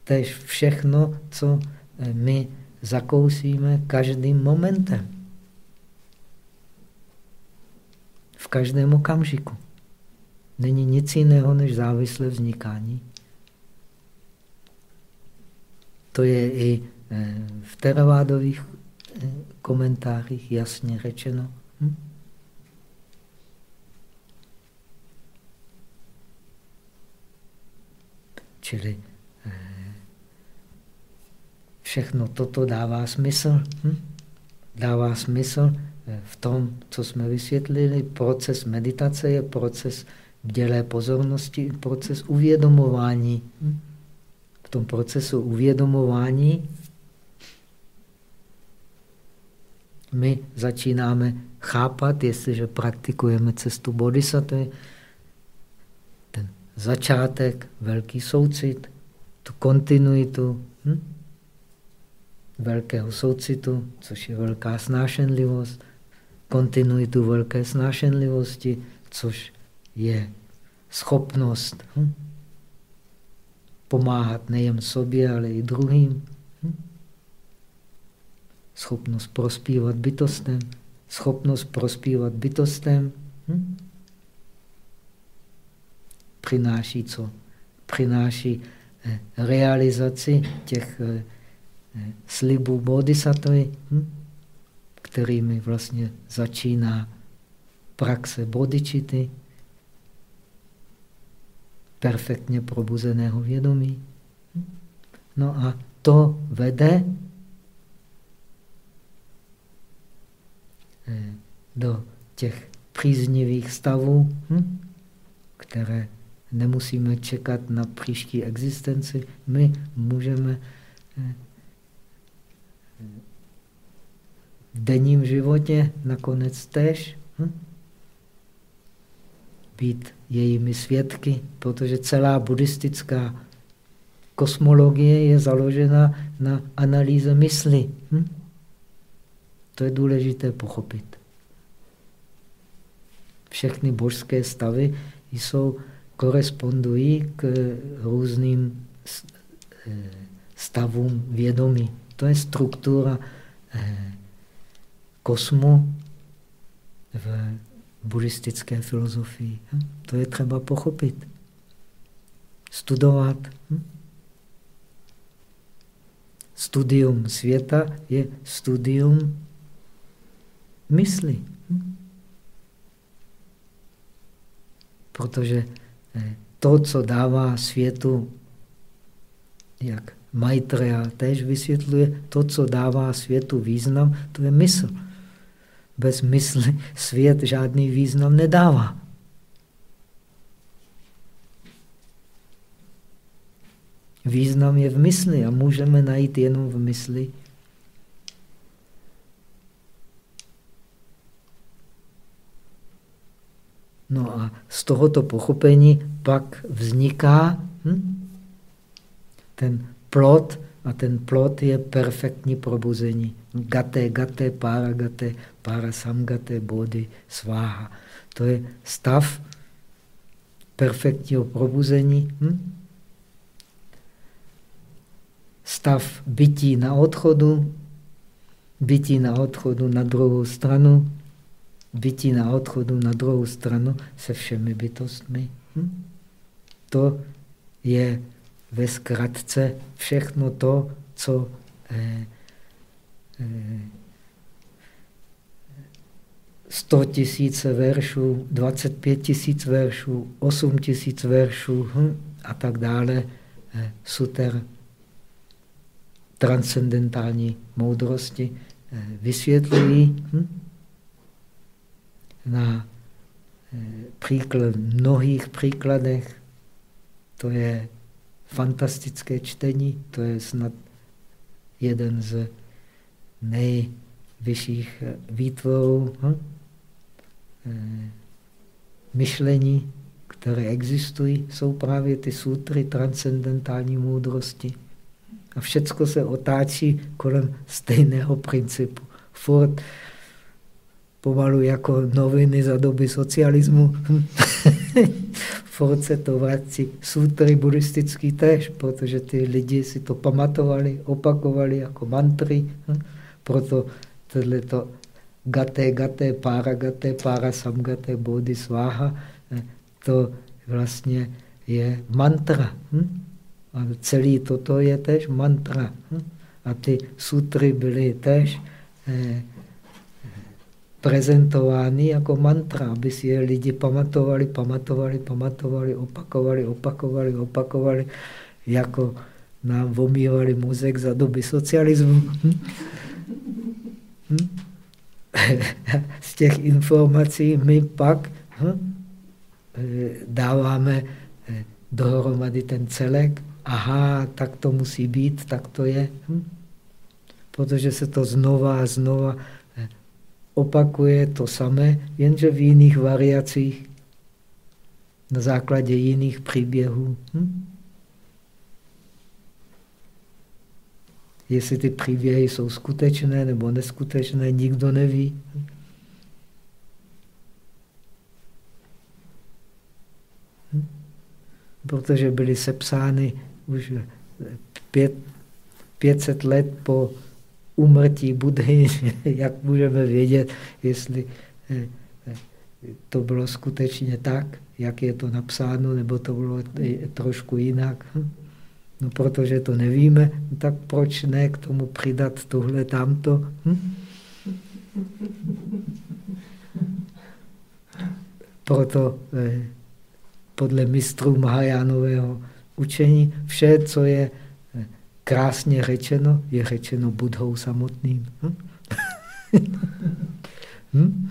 tež všechno, co eh, my zakousíme každým momentem. V každém okamžiku. Není nic jiného než závislé vznikání. To je i v teravádových eh, komentářích jasně řečeno. Hm? Čili Všechno toto dává smysl. Hm? Dává smysl eh, v tom, co jsme vysvětlili. Proces meditace je proces bdělé pozornosti, proces uvědomování. Hm? V tom procesu uvědomování my začínáme chápat, jestliže praktikujeme cestu bodhisattva, začátek, velký soucit, tu kontinuitu hm? velkého soucitu, což je velká snášenlivost, kontinuitu velké snášenlivosti, což je schopnost hm? pomáhat nejen sobě, ale i druhým. Hm? Schopnost prospívat bytostem. Schopnost prospívat bytostem hm? přináší co? Přináší eh, realizaci těch eh, eh, slibů bodhisattvy, hm? kterými vlastně začíná praxe bodičity, perfektně probuzeného vědomí. No a to vede do těch příznivých stavů, hm, které nemusíme čekat na příští existenci. My můžeme eh, v denním životě nakonec tež hm, být jejími svědky, protože celá buddhistická kosmologie je založena na analýze mysli. Hm? To je důležité pochopit. Všechny božské stavy jsou, korespondují k různým eh, stavům vědomí. To je struktura eh, kosmu v buddhistické filozofii. Hm? To je třeba pochopit. Studovat. Hm? Studium světa je studium mysli. Hm? Protože eh, to, co dává světu, jak Maitreya též vysvětluje, to, co dává světu význam, to je mysl. Bez mysli svět žádný význam nedává. Význam je v mysli a můžeme najít jenom v mysli. No a z tohoto pochopení pak vzniká hm, ten plot, a ten plot je perfektní probuzení. Gaté, gaté, para gaté, para samgaté, body, sváha. To je stav perfektního probuzení. Hm? Stav bytí na odchodu, bytí na odchodu na druhou stranu, bytí na odchodu na druhou stranu se všemi bytostmi. Hm? To je ve zkratce všechno to, co eh, eh, 100 tisíce veršů, 25 tisíc veršů, 8 tisíc veršů hm, a tak dále, eh, suter transcendentální moudrosti eh, vysvětlují hm, na eh, příklad, mnohých příkladech. To je fantastické čtení, to je snad jeden z nejvyšších výtvorů hm? Eh, myšlení, které existují, jsou právě ty sutry transcendentální moudrosti. A všecko se otáčí kolem stejného principu. Furt pomalu jako noviny za doby socialismu. To vrací. Sutry buddhistický tež, protože ty lidi si to pamatovali, opakovali jako mantry. Proto tohleto gaté, gaté, para gaté, para samgaté, bodhi, sváha, to vlastně je mantra. A celý toto je tež mantra. A ty sutry byly tež eh, prezentovány jako mantra, aby si je lidi pamatovali, pamatovali, pamatovali, opakovali, opakovali, opakovali, jako nám omývali mozek za doby socialismu. Hm? Hm? Z těch informací my pak hm, dáváme dohromady ten celek. Aha, tak to musí být, tak to je. Protože se to znova a znova opakuje to samé, jenže v jiných variacích. na základě jiných příběhů. Hm? Jestli ty příběhy jsou skutečné nebo neskutečné, nikdo neví. Hm? Protože byly sepsány už pět, 500 let po úmrtí Budhy, jak můžeme vědět, jestli eh, eh, to bylo skutečně tak, jak je to napsáno, nebo to bylo trošku jinak. No, protože to nevíme, tak proč ne k tomu přidat tohle tamto? Hm? Proto eh, podle mistrů Mahajánového učení vše, co je eh, krásně řečeno, je řečeno Budhou samotným. Hm? hm?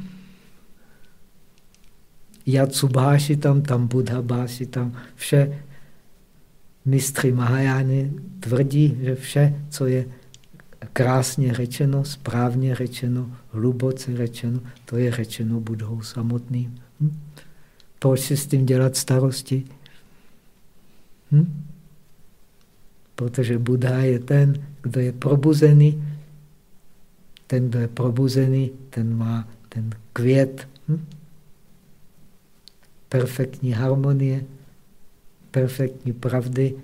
Yatsubháši tam, tam Buddha báši tam, vše mistři Mahajány tvrdí, že vše, co je krásně řečeno, správně řečeno, hluboce řečeno, to je řečeno Budhou samotným. Hm? Proč si s tím dělat starosti? Hm? Protože Buddha je ten, kdo je probuzený. Ten, kdo je probuzený, ten má ten květ. Hm? Perfektní harmonie, perfektní pravdy.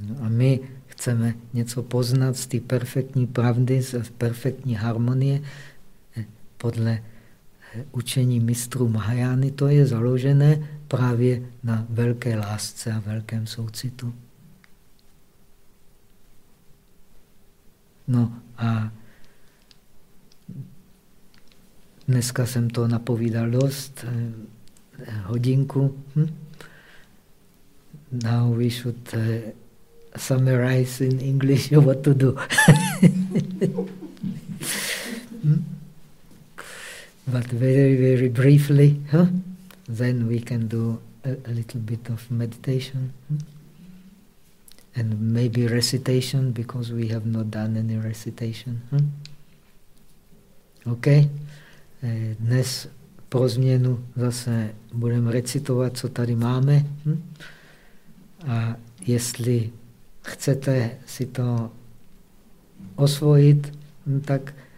No a my chceme něco poznat z té perfektní pravdy, z perfektní harmonie eh, podle eh, učení mistrů Mahajány. To je založené právě na velké lásce a velkém soucitu. No a dneska jsem to napovídal dost. Eh, hodinku. Hm? Now we should uh, summarize in English what to do. hmm? But very, very briefly, huh? Then we can do a, a little bit of meditation. Hmm? And maybe recitation, because we have not done any recitation. Hmm? Okay? Uh, dnes pro změnu zase budeme recitovat, co tady máme. Hm? A jestli chcete si to osvojit, hm, tak eh,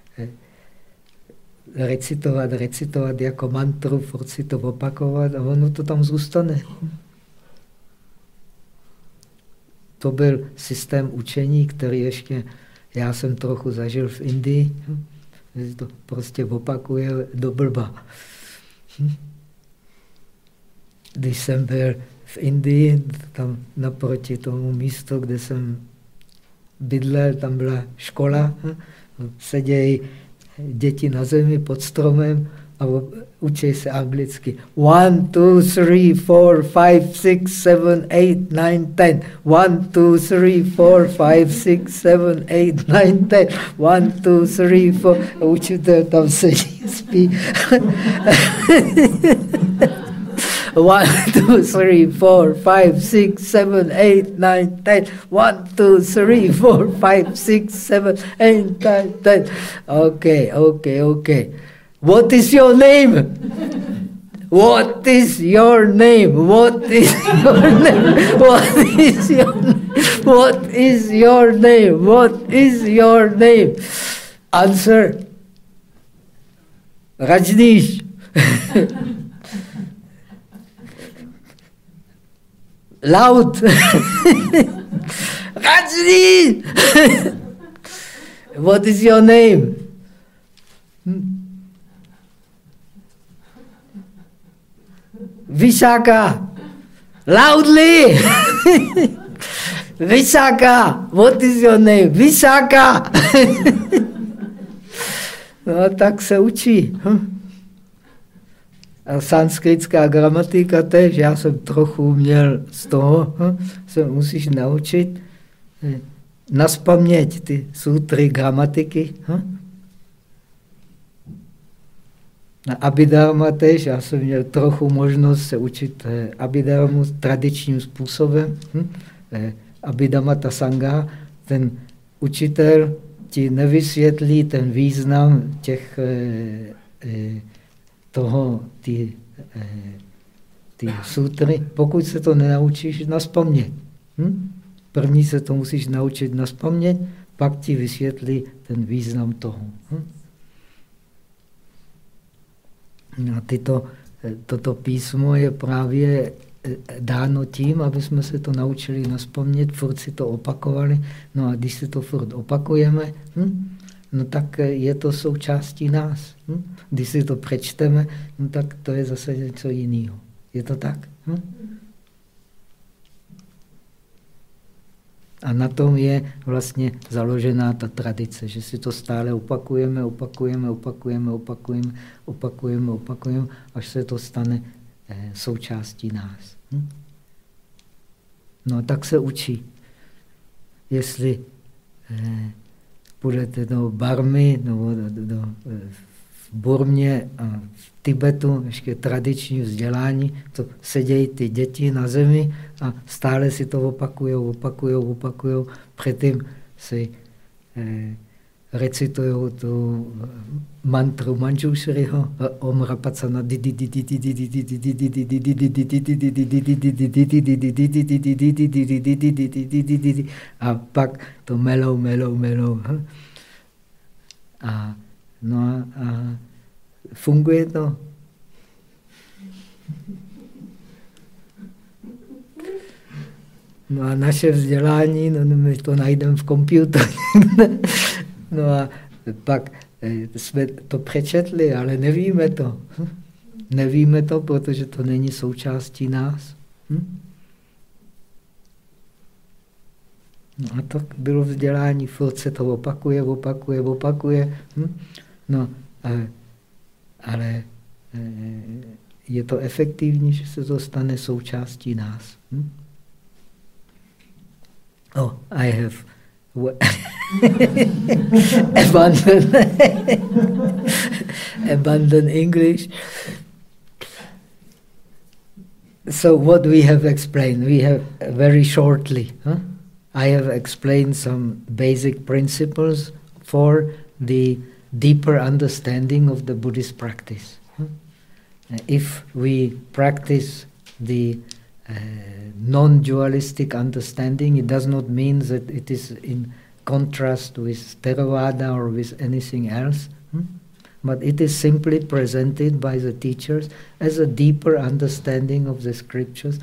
recitovat, recitovat jako mantru, furt si to opakovat a ono to tam zůstane. To byl systém učení, který ještě já jsem trochu zažil v Indii. To prostě opakuje do blba. Když jsem byl v Indii, tam naproti tomu místu, kde jsem bydlel, tam byla škola, sedějí děti na zemi pod stromem a učí se anglicky. One, two, three, four, five, six, seven, eight, nine, ten. One, two, three, four, five, six, seven, eight, nine, ten. One, two, three, four. Učitel tam sedí, spí. One, two, three, four, five, six, seven, eight, nine, ten. One, two, three, four, five, six, seven, eight, nine, ten. Okay, okay, okay. What is your name? What is your name? What is your name? What is your What is your name? What is your name? Answer. Rajneesh. Loud. Rajneesh. what is your name? Hmm? Vishaka, loudly. Vishaka, what is your name? Vishaka. no tak se učí. Hm? Sanskritská gramatika tež, já jsem trochu měl z toho, hm? se musíš naučit hm? naspamět ty sutry gramatiky. Hm? Na Abhidharma tež, já jsem měl trochu možnost se učit eh, Abhidharmu tradičním způsobem. Hm? Eh, Abhidhamata Sangha, ten učitel ti nevysvětlí ten význam těch eh, toho, ty, eh, ty sutry, pokud se to nenaučíš naspomnět. Hm? První se to musíš naučit naspomnět, pak ti vysvětlí ten význam toho. Hm? A tyto, eh, toto písmo je právě eh, dáno tím, aby jsme se to naučili naspomnět, furt si to opakovali. No a když si to furt opakujeme, hm, no tak eh, je to součástí nás. Hm? Když si to přečteme, no tak to je zase něco jiného. Je to tak? Hm? A na tom je vlastně založená ta tradice, že si to stále opakujeme, opakujeme, opakujeme, opakujeme, opakujeme, opakujeme, až se to stane eh, součástí nás. Hm? No a tak se učí. Jestli eh, půjdete do Barmy nebo do, do, do, v Burmě a v Tibetu, ještě tradiční vzdělání, to sedějí ty děti na zemi a stále si to opakují, opakují, opakují. Předtím si eh, recitují tu mantru Manjushriho, Om Rapacana a pak to melou, melou, melou. A, no a, a funguje to. No a naše vzdělání, no my to najdeme v počítači. No a pak jsme to přečetli, ale nevíme to. Nevíme to, protože to není součástí nás. Hm? No a to bylo vzdělání, furt se to opakuje, opakuje, opakuje. Hm? No, ale, ale je to efektivní, že se to stane součástí nás. Hm? Oh, I have abandoned, abandoned English. So what we have explained, we have very shortly, huh? I have explained some basic principles for the deeper understanding of the Buddhist practice. Huh? If we practice the non-dualistic understanding, it does not mean that it is in contrast with Theravada or with anything else. Hmm? But it is simply presented by the teachers as a deeper understanding of the scriptures.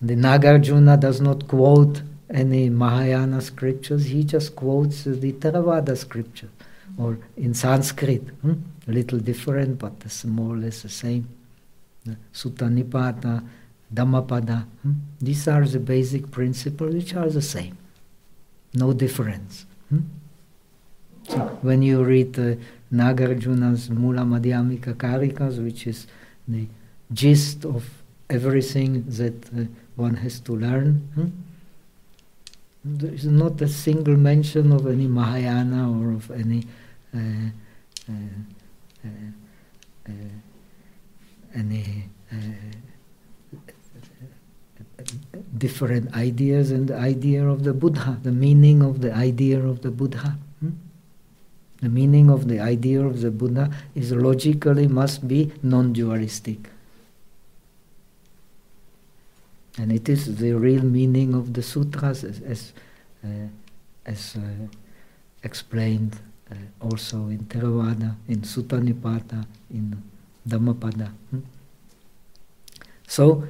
The Nagarjuna does not quote any Mahayana scriptures, he just quotes the Theravada scripture, or in Sanskrit, hmm? a little different, but it's more or less the same. Sutta Nipata, Dhammapada. Hmm? These are the basic principles which are the same. No difference. Hmm? So when you read uh, Nagarjuna's Mula Madhyamika Karikas, which is the gist of everything that uh, one has to learn, hmm? there is not a single mention of any Mahayana or of any uh, uh, uh, uh any different ideas and the idea of the Buddha, the meaning of the idea of the Buddha. Hmm? The meaning of the idea of the Buddha is logically must be non-dualistic. And it is the real meaning of the sutras as, as, uh, as uh, explained uh, also in Theravada, in Sutta Nipata, in Dhammapada. Hmm? So,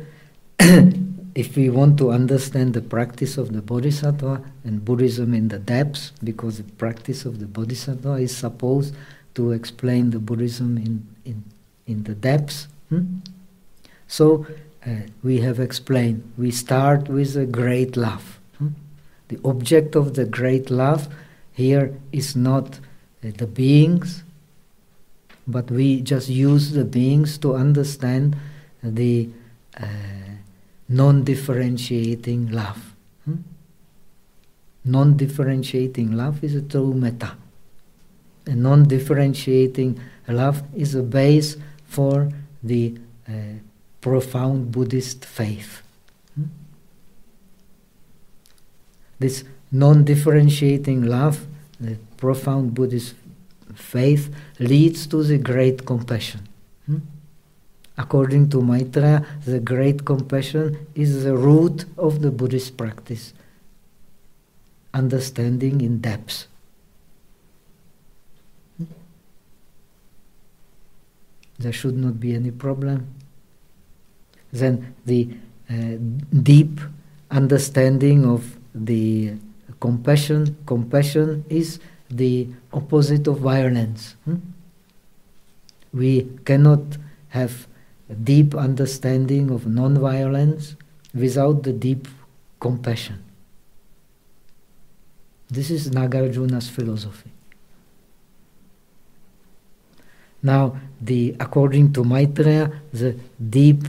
if we want to understand the practice of the Bodhisattva and Buddhism in the depths, because the practice of the Bodhisattva is supposed to explain the Buddhism in, in, in the depths. Hmm? So uh, we have explained, we start with a great love. Hmm? The object of the great love here is not uh, the beings, but we just use the beings to understand the uh, non-differentiating love. Hmm? Non-differentiating love is a true metta. A non-differentiating love is a base for the uh, profound Buddhist faith. Hmm? This non-differentiating love, the profound Buddhist faith, leads to the great compassion. According to Maitreya, the great compassion is the root of the Buddhist practice, understanding in depth. There should not be any problem. Then the uh, deep understanding of the compassion, compassion is the opposite of violence. Hmm? We cannot have deep understanding of non-violence without the deep compassion. This is Nagarjuna's philosophy. Now, the according to Maitreya, the deep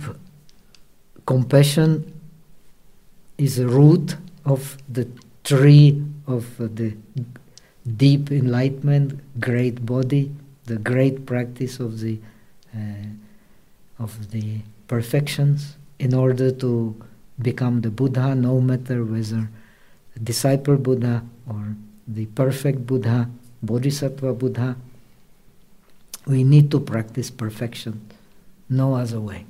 compassion is the root of the tree of the deep enlightenment, great body, the great practice of the uh, of the perfections in order to become the Buddha, no matter whether disciple Buddha or the perfect Buddha, Bodhisattva Buddha, we need to practice perfection, no other way.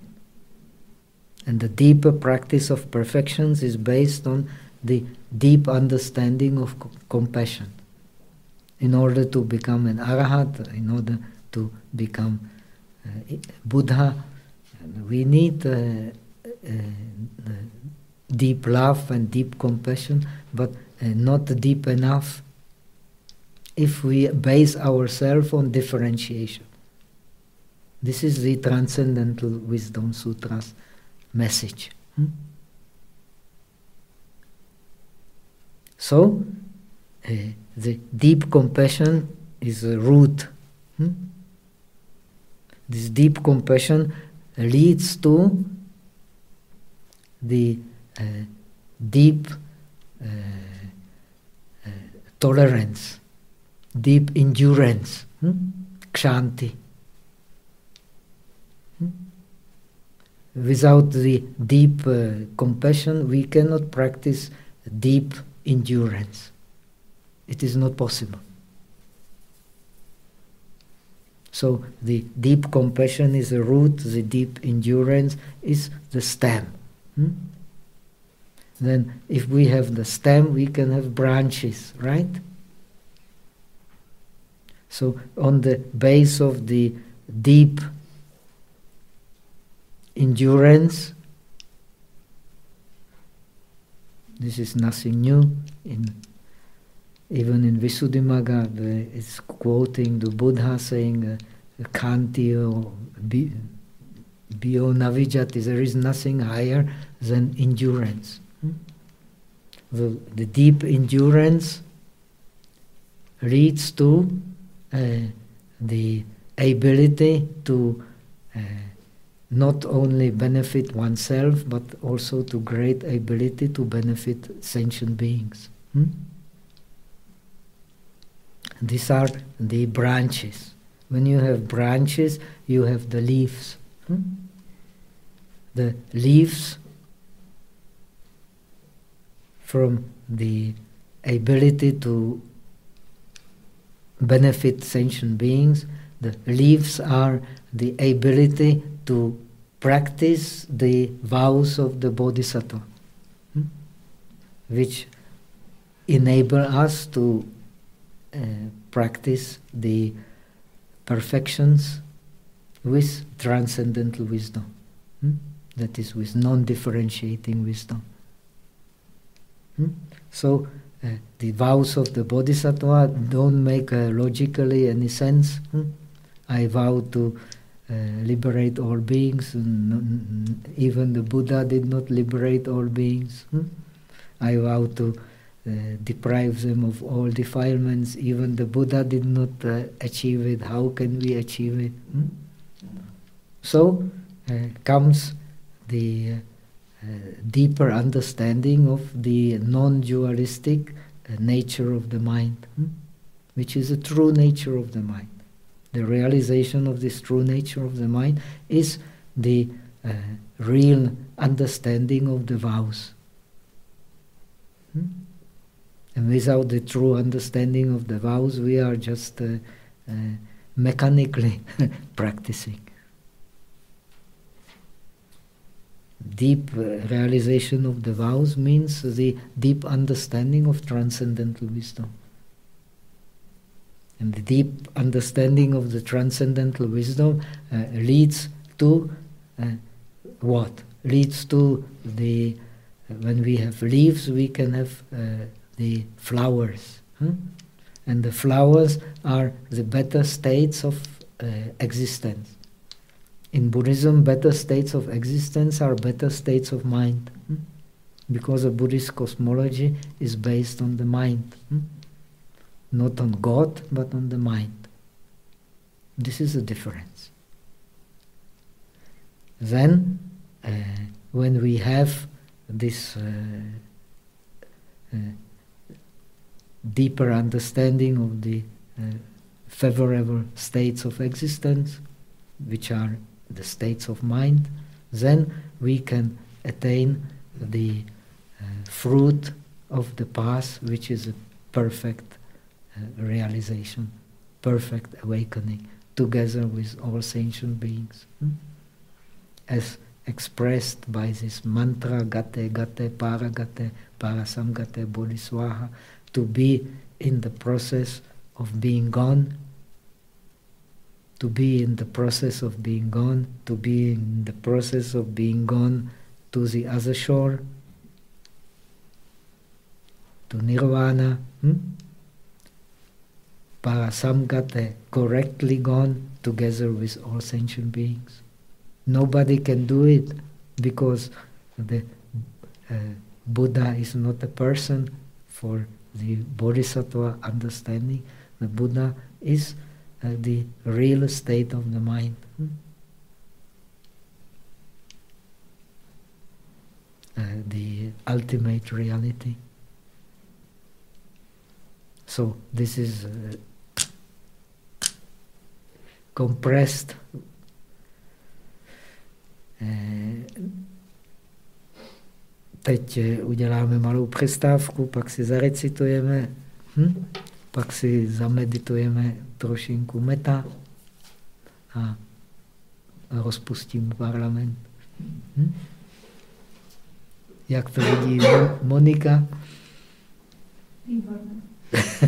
And the deeper practice of perfections is based on the deep understanding of compassion. In order to become an arahat, in order to become uh, Buddha, we need uh, uh, deep love and deep compassion, but uh, not deep enough if we base ourselves on differentiation. This is the Transcendental Wisdom Sutra's message. Hmm? So, uh, the deep compassion is a root. Hmm? This deep compassion leads to the uh, deep uh, uh, tolerance, deep endurance, hmm? kshanti. Hmm? Without the deep uh, compassion, we cannot practice deep endurance. It is not possible. So the deep compassion is the root, the deep endurance is the stem. Hmm? Then if we have the stem, we can have branches, right? So on the base of the deep endurance, this is nothing new. In, even in Visuddhimagga, it's quoting the Buddha saying, uh, Kanti or Bio Navijati, there is nothing higher than endurance. Hmm? The, the deep endurance leads to uh, the ability to uh, not only benefit oneself, but also to great ability to benefit sentient beings. Hmm? These are the branches. When you have branches, you have the leaves. Hmm? The leaves from the ability to benefit sentient beings, the leaves are the ability to practice the vows of the Bodhisattva, hmm? which enable us to practice the perfections with transcendental wisdom. Hmm? That is, with non differentiating wisdom. Hmm? So, uh, the vows of the Bodhisattva don't make uh, logically any sense. Hmm? I vow to uh, liberate all beings. even the Buddha did not liberate all beings. Hmm? I vow to uh, deprive them of all defilements. Even the Buddha did not uh, achieve it. How can we achieve it? Hmm? So uh, comes the uh, deeper understanding of the non-dualistic uh, nature of the mind, hmm? which is the true nature of the mind the realization of this true nature of the mind is the uh, real understanding of the vows. Hmm? And without the true understanding of the vows, we are just uh, uh, mechanically practicing. deep realization of the vows means the deep understanding of transcendental wisdom. And the deep understanding of the transcendental wisdom uh, leads to uh, what? Leads to the, uh, when we have leaves, we can have uh, the flowers. Hmm? And the flowers are the better states of uh, existence. In Buddhism, better states of existence are better states of mind. Hmm? Because a Buddhist cosmology is based on the mind. Hmm? Not on God, but on the mind. This is the difference. Then, uh, when we have this uh, uh, deeper understanding of the uh, favorable states of existence, which are the states of mind, then we can attain the uh, fruit of the path, which is a perfect uh, realization, perfect awakening, together with all sentient beings. Hmm? As expressed by this mantra, gate, gate, paragate, parasamgate, bodhiswaha, to be in the process of being gone to be in the process of being gone, to be in the process of being gone to the other shore, to nirvana, hmm? parasamgate, correctly gone together with all sentient beings. Nobody can do it because the uh, Buddha is not a person for the Bodhisattva understanding. The Buddha is uh, the real state of the mind. Hmm? Uh, the ultimate reality. So this is uh, compressed eh, Teď eh, uděláme malou přestávku, pak si zarecitujeme. Hm? pak si zameditujeme trošinku meta a rozpustím parlament. Hm? Jak to vidí Monika?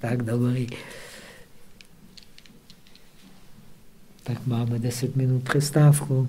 tak dobrý. Tak máme 10 minut přestávku.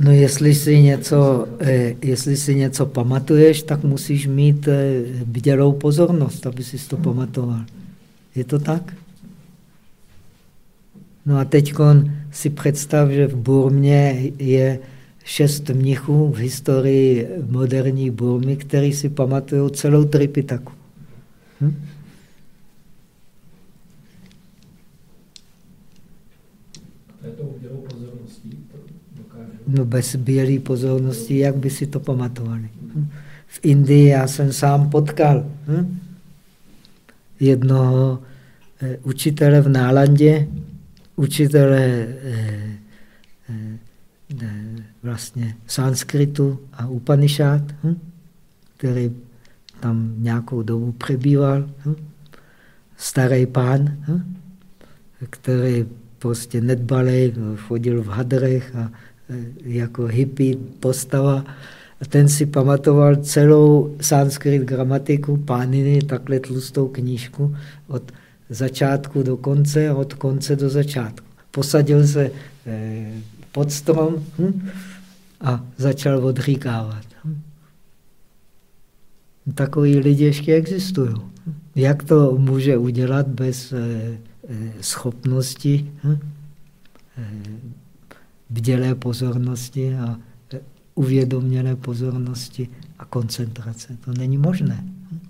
No jestli si něco, eh, jestli si něco pamatuješ, tak musíš mít eh, bdělou pozornost, aby si to pamatoval. Je to tak? No a teď si představ, že v Burmě je šest mnichů v historii moderní Burmy, který si pamatují celou Tripitaku. Hm? No bez bělé pozornosti, jak by si to pamatovali? Hm? V Indii já jsem sám potkal hm? jednoho eh, učitele v Nálandě, učitele eh, eh, vlastně sanskritu a Upanishad, hm? který tam nějakou dobu přebýval. Starý pán, který prostě nedbalej, chodil v hadrech a jako hippie postava. Ten si pamatoval celou sanskrit gramatiku Pániny, takhle tlustou knížku, od začátku do konce od konce do začátku. Posadil se eh, pod strom hm, a začal odříkávat. Hm. Takoví lidi ještě existují. Jak to může udělat bez eh, Eh, schopnosti hm? Bdělé pozornosti a eh, uvědomělé pozornosti a koncentrace. To není možné. Hm?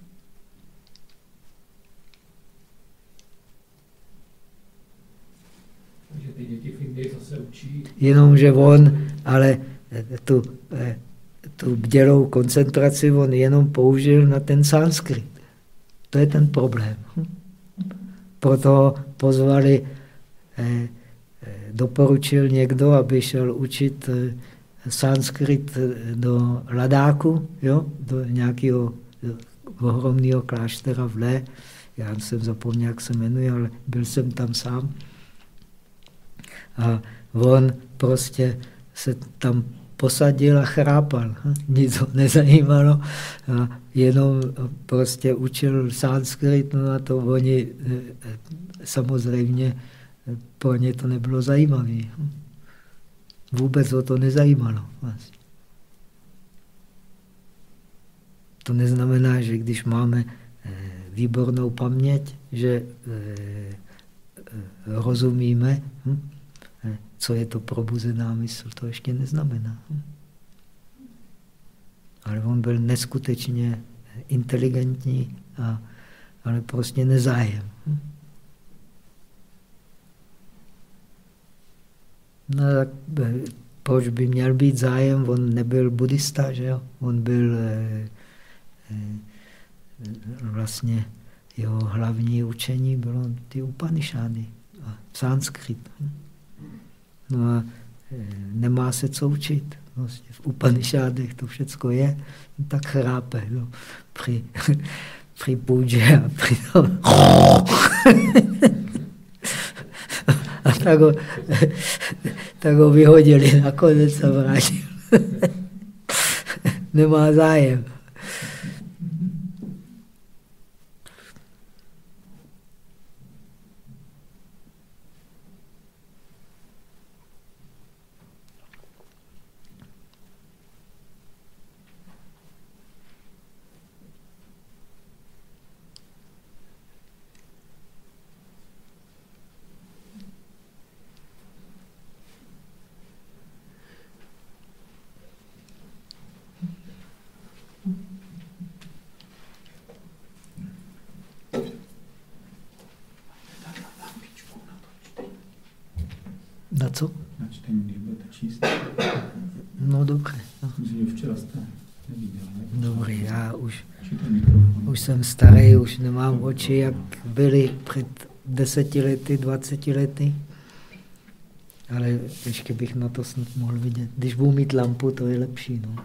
Jenomže on, ale tu, tu bdělou koncentraci on jenom použil na ten sanskrit. To je ten problém. Proto pozvali, eh, doporučil někdo, aby šel učit eh, sanskrit do Ladáku, jo? do nějakého ohromného kláštera v Lé. Já jsem zapomněl, jak se jmenuje, ale byl jsem tam sám. A on prostě se tam posadil a chrápal. Nic ho nezajímalo. A jenom prostě učil sanskrit, no a to oni eh, samozřejmě pro ně to nebylo zajímavé. Vůbec ho to nezajímalo. Vlastně. To neznamená, že když máme eh, výbornou paměť, že eh, rozumíme, hm, co je to probuzená mysl, to ještě neznamená. Ale on byl neskutečně inteligentní, a, ale prostě nezájem. No tak eh, proč by měl být zájem? On nebyl buddhista, že jo? On byl eh, eh, vlastně jeho hlavní učení bylo ty Upanishády sanskrit. No a nemá se co učit. Vlastně v Upanishádech to všechno je, tak chrápe no, při, při půdže a při tom. A tak ho, tak ho vyhodili nakonec a vrátil. Nemá zájem. Na co? Na čtení, když budete číst. No dobře. No. Myslím, že včera jste neviděl, ne? Dobrý, já už, už jsem starý, už nemám oči, jak byly před deseti lety, dvaceti lety. Ale ještě bych na to snad mohl vidět. Když budu mít lampu, to je lepší. No.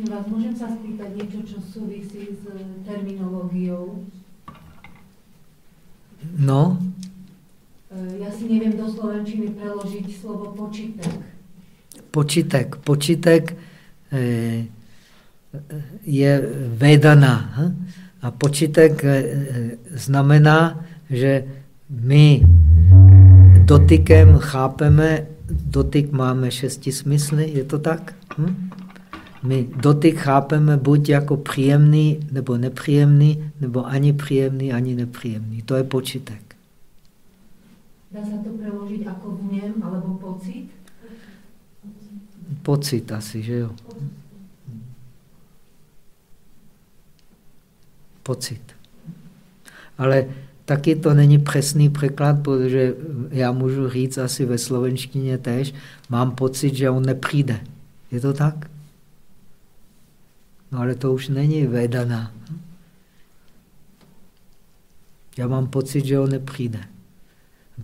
prosím vás, môžem sa spýtať niečo, čo súvisí s terminológiou? No. E, ja si neviem do slovenčiny preložiť slovo počitek. Počitek. Počitek e, je vedaná. A počitek e, znamená, že my dotykem chápeme, dotyk máme šesti smysly, je to tak? Hm? My dotyk chápeme buď jako příjemný nebo nepříjemný, nebo ani příjemný, ani nepříjemný. To je počitek. Dá se to preložiť jako vnem alebo pocit? Pocit asi, že jo? Pocit. Ale taky to není přesný překlad, protože já můžu říct asi ve slovenštině tež, mám pocit, že on nepřijde. Je to tak? No ale to už není vedaná. Já mám pocit, že on nepřijde.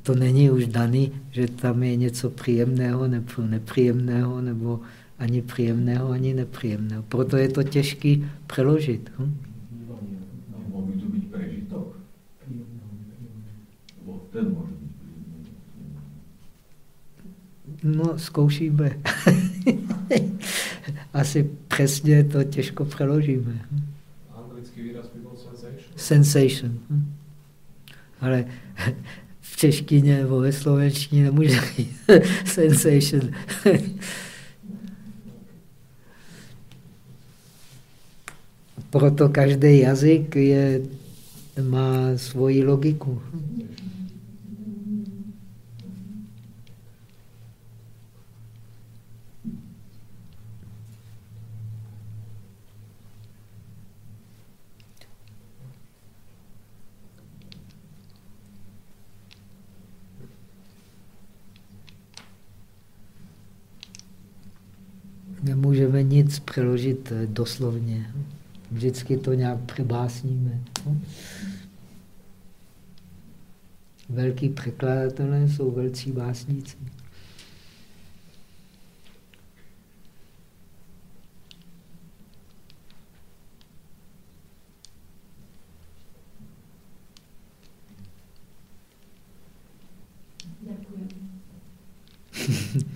To není už daný, že tam je něco příjemného nebo nepříjemného, nebo ani příjemného, ani nepříjemného. Proto je to těžké přeložit. Hm? No, zkoušíme. Asi přesně to těžko přeložíme. Anglický výraz by byl sensation. Sensation. Hm? Ale v češtině nebo ve slovenštině nemůže být sensation. Proto každý jazyk je, má svoji logiku. Nemůžeme nic přeložit eh, doslovně. Vždycky to nějak přebásníme. No. Velký překladatelé jsou velcí básníci.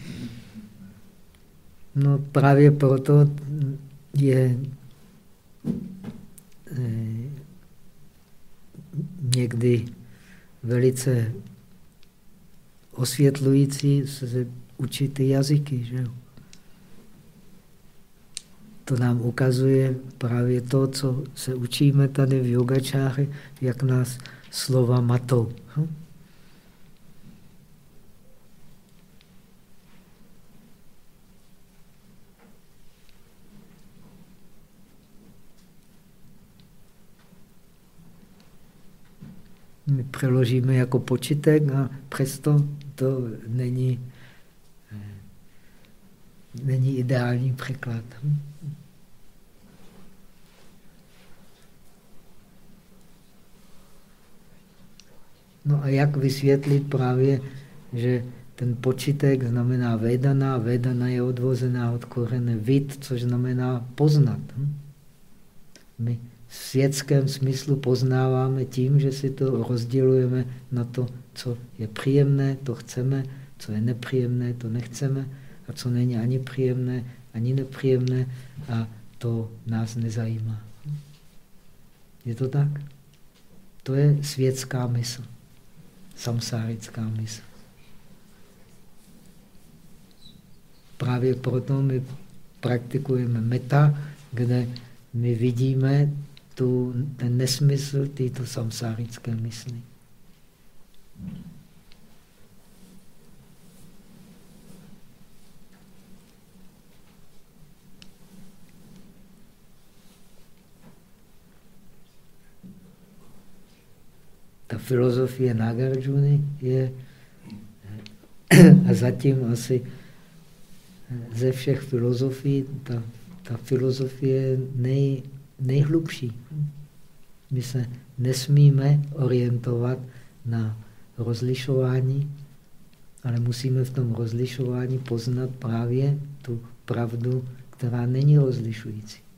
No právě proto je eh, někdy velice osvětlující se učit ty jazyky. Že? To nám ukazuje právě to, co se učíme tady v yogačáře, jak nás slova matou. Hm? Přeložíme jako počítek a přesto to není, eh, není ideální překlad. No a jak vysvětlit právě, že ten počítek znamená vedana, vedana je odvozená od korene vid, což znamená poznat. My v světském smyslu poznáváme tím, že si to rozdělujeme na to, co je příjemné, to chceme, co je nepříjemné, to nechceme, a co není ani příjemné, ani nepříjemné, a to nás nezajímá. Je to tak? To je světská mysl, samsárická mysl. Právě proto my praktikujeme meta, kde my vidíme tu, ten nesmysl této samsárické mysli. Ta filozofie Nagarjuna je a zatím asi ze všech filozofií ta, ta filozofie nej, nejhlubší. My se nesmíme orientovat na rozlišování, ale musíme v tom rozlišování poznat právě tu pravdu, která není rozlišující.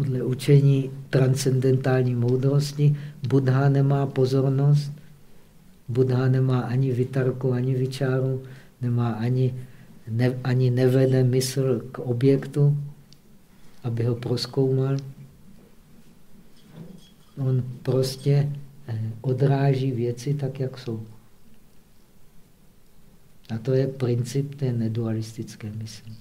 Podle učení transcendentální moudrosti, Buddha nemá pozornost, Buddha nemá ani vitarku, ani vyčáru, nemá ani, ne, ani nevede mysl k objektu, aby ho proskoumal. On prostě eh, odráží věci tak, jak jsou. A to je princip té nedualistické mysli.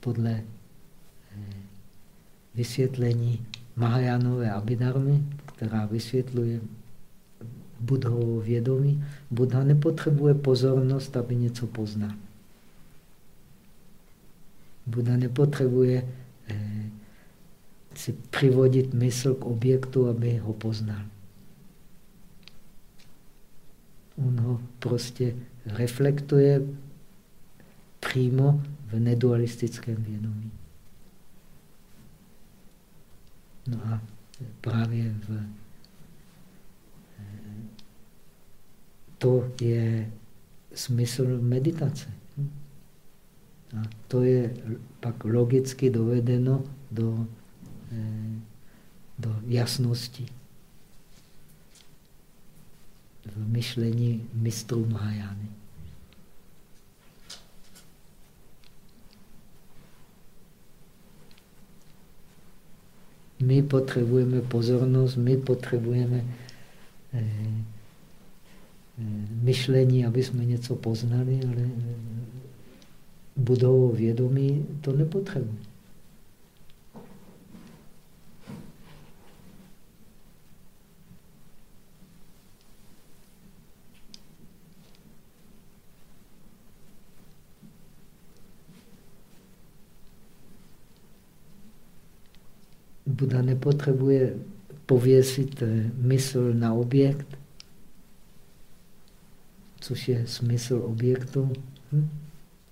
Podle eh, vysvětlení Mahajánové Abhidharmy, která vysvětluje budhovo vědomí, Buddha nepotřebuje pozornost, aby něco poznal. Buddha nepotřebuje eh, si přivodit mysl k objektu, aby ho poznal. On ho prostě reflektuje přímo v nedualistickém vědomí. No a právě v, to je smysl meditace. A to je pak logicky dovedeno do, do jasnosti v myšlení mistrů Mahajány. My potřebujeme pozornost, my potřebujeme eh, eh, myšlení, aby jsme něco poznali, ale eh, budou vědomí to nepotřebuje. Buda nepotřebuje pověsit eh, mysl na objekt, což je smysl objektu. Hm?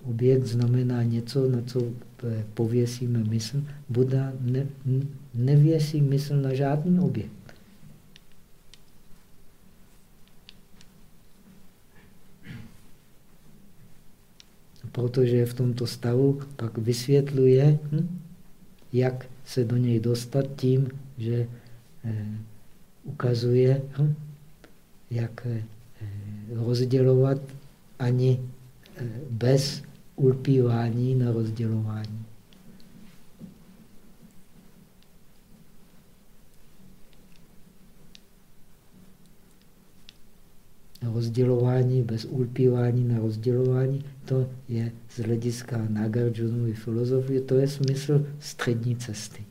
Objekt znamená něco, na co eh, pověsíme mysl. Buda ne, nevěsí mysl na žádný objekt. Protože v tomto stavu pak vysvětluje, hm, jak se do něj dostat tím, že eh, ukazuje, hm, jak eh, rozdělovat ani eh, bez ulpívání na rozdělování. rozdělování bez ulpívání na rozdělování, to je z hlediska Nagarjunovy filozofie, to je smysl střední cesty.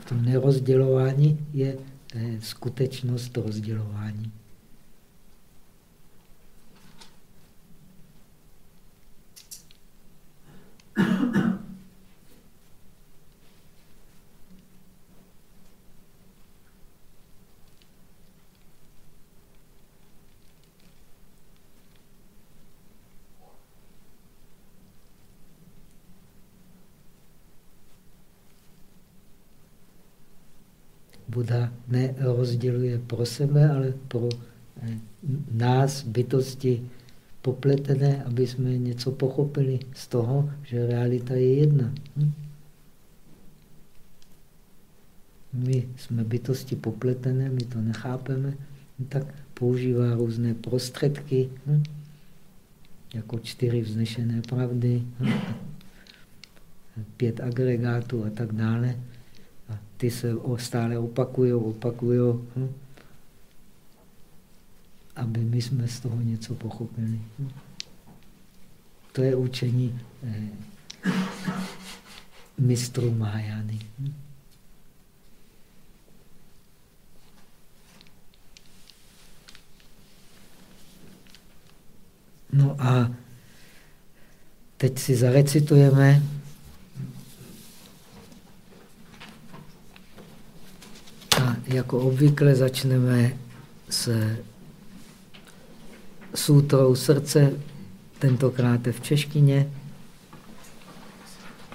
V tom nerozdělování je eh, skutečnost rozdělování. Buda nerozděluje pro sebe, ale pro eh, nás, bytosti popletené, aby jsme něco pochopili z toho, že realita je jedna. Hm? My jsme bytosti popletené, my to nechápeme, no tak používá různé prostředky, hm? jako čtyři vznešené pravdy, hm? pět agregátů a tak dále. A ty se stále opakují, opakují, hm? Aby my jsme z toho něco pochopili. To je učení eh, mistrů Mahajány. Hm? No a teď si zarecitujeme a jako obvykle začneme s sutrou srdce, tentokrát v češtině.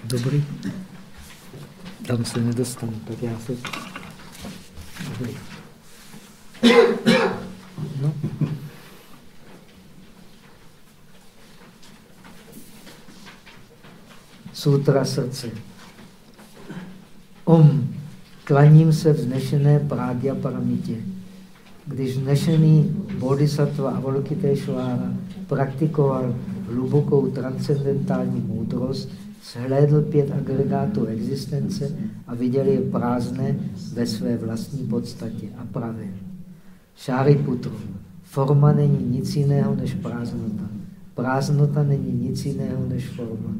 Dobrý. Tam se nedostanu, tak já se... Dobrý. No. Sutra srdce. Om. Klaním se vznešené Prádya Paramitě. Když vznešený bodhisattva Avalokiteshvara praktikoval hlubokou transcendentální moudrost, shlédl pět agregátů existence a viděl je prázdné ve své vlastní podstatě a pravě. Šáriputru. Forma není nic jiného než prázdnota. Prázdnota není nic jiného než forma.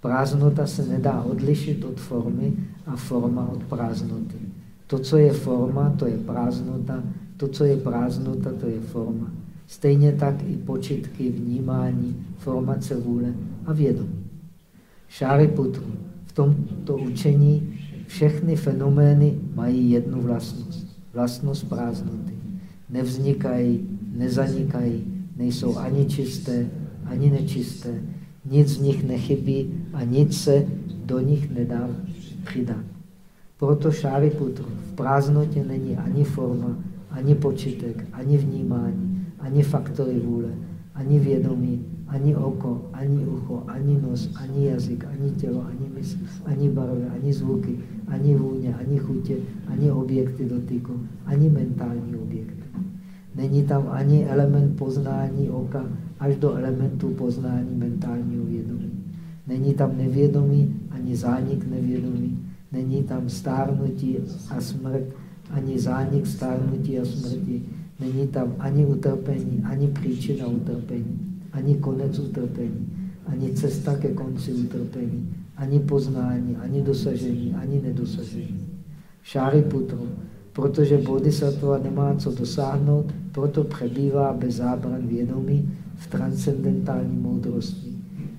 Prázdnota se nedá odlišit od formy a forma od prázdnoty. To, co je forma, to je prázdnota, to, co je prázdnota, to je forma. Stejně tak i počitky, vnímání, formace vůle a vědomí. Šáriputru. V tomto učení všechny fenomény mají jednu vlastnost. Vlastnost prázdnoty. Nevznikají, nezanikají, nejsou ani čisté, ani nečisté. Nic z nich nechybí a nic se do nich nedá přidat. Proto Šáriputru v prázdnotě není ani forma, ani počítek, ani vnímání, ani faktory vůle, ani vědomí, ani oko, ani ucho, ani nos, ani jazyk, ani tělo, ani mysl, ani barvy, ani zvuky, ani vůně, ani chutě, ani objekty dotyku, ani mentální objekty. Není tam ani element poznání oka až do elementu poznání mentálního vědomí. Není tam nevědomí ani zánik nevědomí. Není tam stárnutí a smrt, ani zánik stárnutí a smrti. Není tam ani utrpení, ani příčina utrpení, ani konec utrpení, ani cesta ke konci utrpení, ani poznání, ani dosažení, ani nedosažení. Šáriputru, Protože bodhisattva nemá co dosáhnout, proto přebývá bez zábran vědomí v transcendentální moudrosti.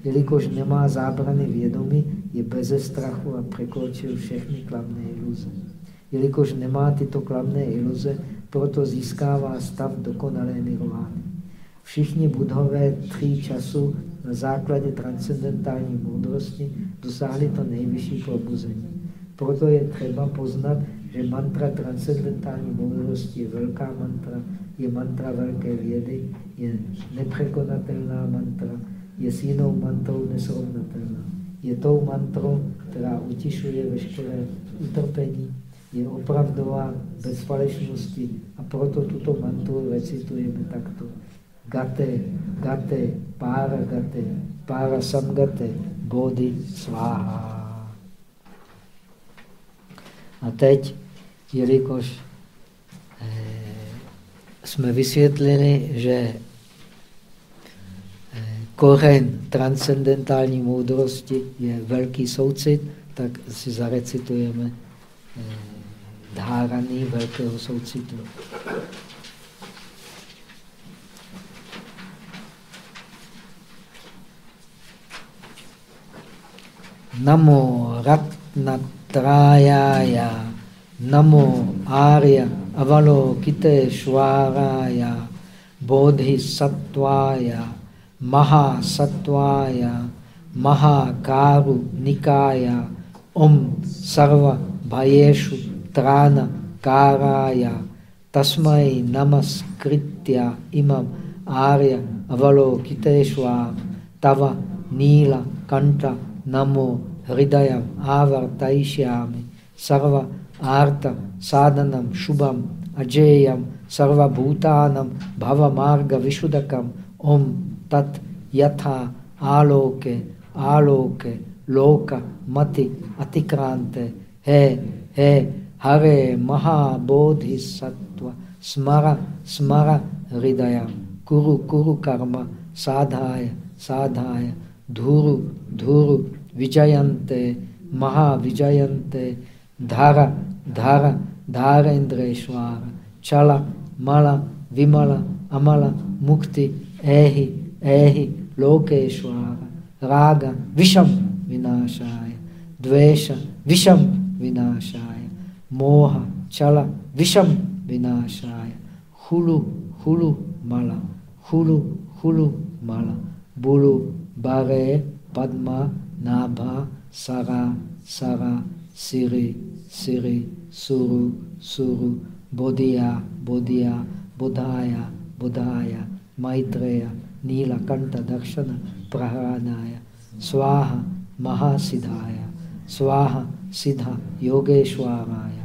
Jelikož nemá zábrany vědomí, je beze strachu a překročil všechny kladné iluze. Jelikož nemá tyto kladné iluze, proto získává stav dokonalé nirvány. Všichni budhové tří času na základě transcendentální moudrosti dosáhli to nejvyšší probuzení. Proto je třeba poznat, že mantra transcendentální moudrosti je velká mantra, je mantra velké vědy, je nepřekonatelná mantra, je s jinou mantrou nesrovnatelná. Je tou mantrou, která utišuje veškeré utrpení, je opravdová bez falešnosti a proto tuto mantru recitujeme takto. Gate, gate, para gate, para samgate, body sváha. A teď, jelikož eh, jsme vysvětlili, že eh, koren transcendentální moudrosti je velký soucit, tak si zarecitujeme dháraný velkého soucitu. Namo Ratnatrayaya Namo Arya Avalokiteshwaraya Bodhisattvaya Mahasattvaya Mahakaru Nikaya Om Sarva Bhayeshu Trana Karaya Tasmai Namaskritya Imam Arya Avalokiteshwar Tava Nila Kanta Namo hridayam avartaishyami sarva arta sadhanam shubham ajeyam sarva bhutanam bhava marga vishudakam om tat yatha aloke aloke loka mati atikrante he he हरे महाबोधिसत्व। स्मर स्मर हृदय। कुरु कुरु कर्म। साधाय साधाय। धुरु धुरु विजयन्ते। महाविजयन्ते। धर धर, धारेन्द्रेश्वर। चल, मल, विमल, अमल, मुक्ति ऐहि ऐहि लोकेश्वर। राग, विषम, विनाशाय। द्वेष, विषम, विनाशाय। मोह चल विषम विनाशाय हुलु हुलु माला हुलु हुलु माला बुलु बागे पद्मा नाभा सगा सगा सिरी सिरी सुरु सुरु बोधिया बोधिया बुधाया बुधाया मैत्रेय नीलकंठ दक्षिण प्रहरानाय स्वाहा महासिधाय स्वाहा सिद्ध योगेश्वराय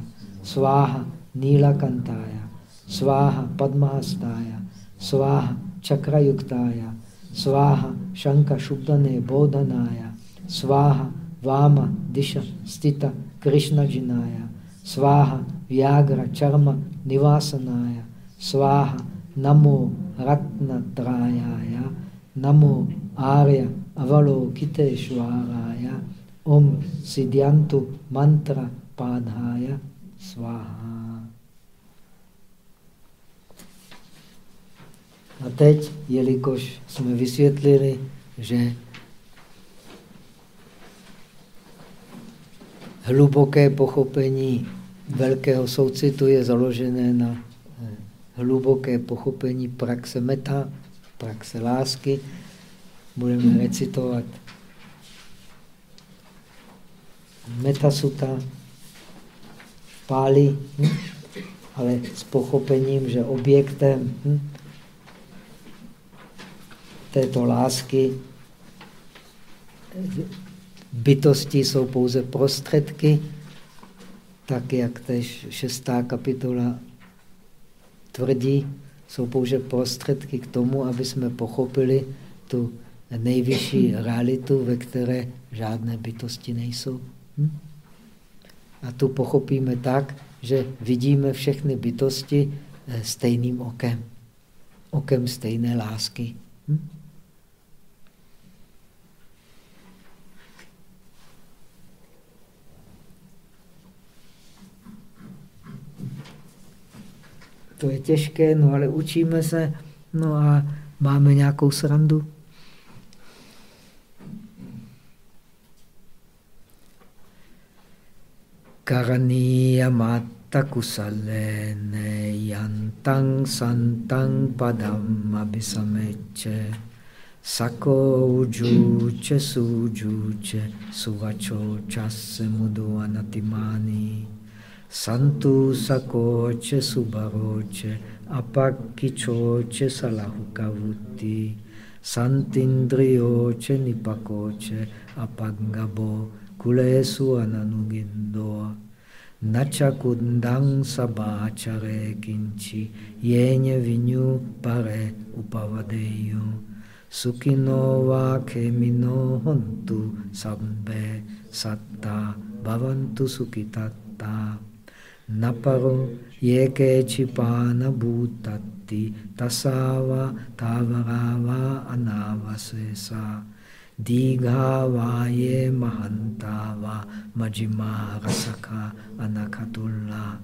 स्वाह नीलकंताय, स्वाह पद्महस्ताय, स्वाह चक्रयुक्ताय, स्वाह शङ्खशुब्धने बोधनाय, स्वाह वाम दिश स्थित कृष्णजिनाय, स्वाह व्याघ्र चर्म निवासनाय, स्वाह नमो रत्नत्रायाय, नमो आर्य अवलोकितेश्वराय ॐ मंत्र पाधाय Svaha. A teď, jelikož jsme vysvětlili, že hluboké pochopení velkého soucitu je založené na eh, hluboké pochopení praxe meta, praxe lásky. Budeme recitovat metasuta, páli, hm? ale s pochopením, že objektem hm? této lásky bytosti jsou pouze prostředky, tak jak tež šestá kapitola tvrdí, jsou pouze prostředky k tomu, aby jsme pochopili tu nejvyšší realitu, ve které žádné bytosti nejsou. Hm? A tu pochopíme tak, že vidíme všechny bytosti eh, stejným okem. Okem stejné lásky. Hm? to je těžké, no ale učíme se, no a máme nějakou srandu. Karaniya matta kusalene yantang santang padam abhisameche sako ujuche sujuche suvacho chasse mudu anatimani santu sakoche subaroche apakkichoche salahukavuti santindriyoche nipakoche apangabo kulesu ananugindo nachakundang sabachare kinchi yenye vinyu pare upavadeyo sukino va kemino hontu sabbe satta bhavantu sukitatta. Naparo yeke chipana bhutatti tasava tavarava anavasesa Digavaye Mahantava Majima Rasaka Anakatulla.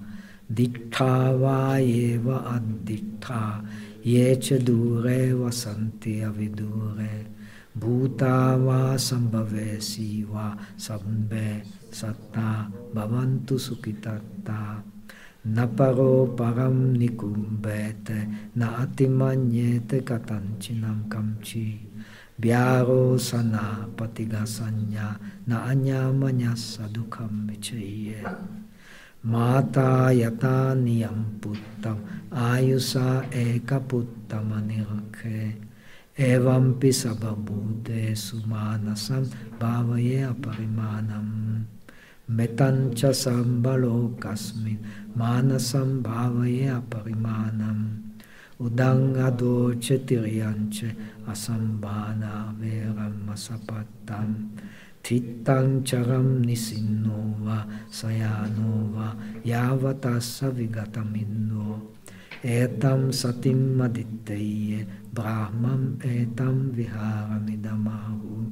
Ditthavayeva Addittha Yecha Dure Vasanti Avidure Bhutava Sambhave Siva Sambe Satta Bhavantu Sukitatta Naparo Param Nikumbete Na Atimanyete Katanchinam Kamchi Vyaro sana patigasanya na anyamanya sadukam vichaye. Mata yata niyam puttam ayusa eka puttam anirakhe. Evam pisababhude sumanasam bhavaye aparimanam. Metancha sambalo kasmin manasam bhavaye aparimanam. Udang adoche tiriyanche asambhana veram masapatam Tittang charam nisinova sayanova yavatasa vigataminno Etam satim maditeye brahmam etam viharamidamahu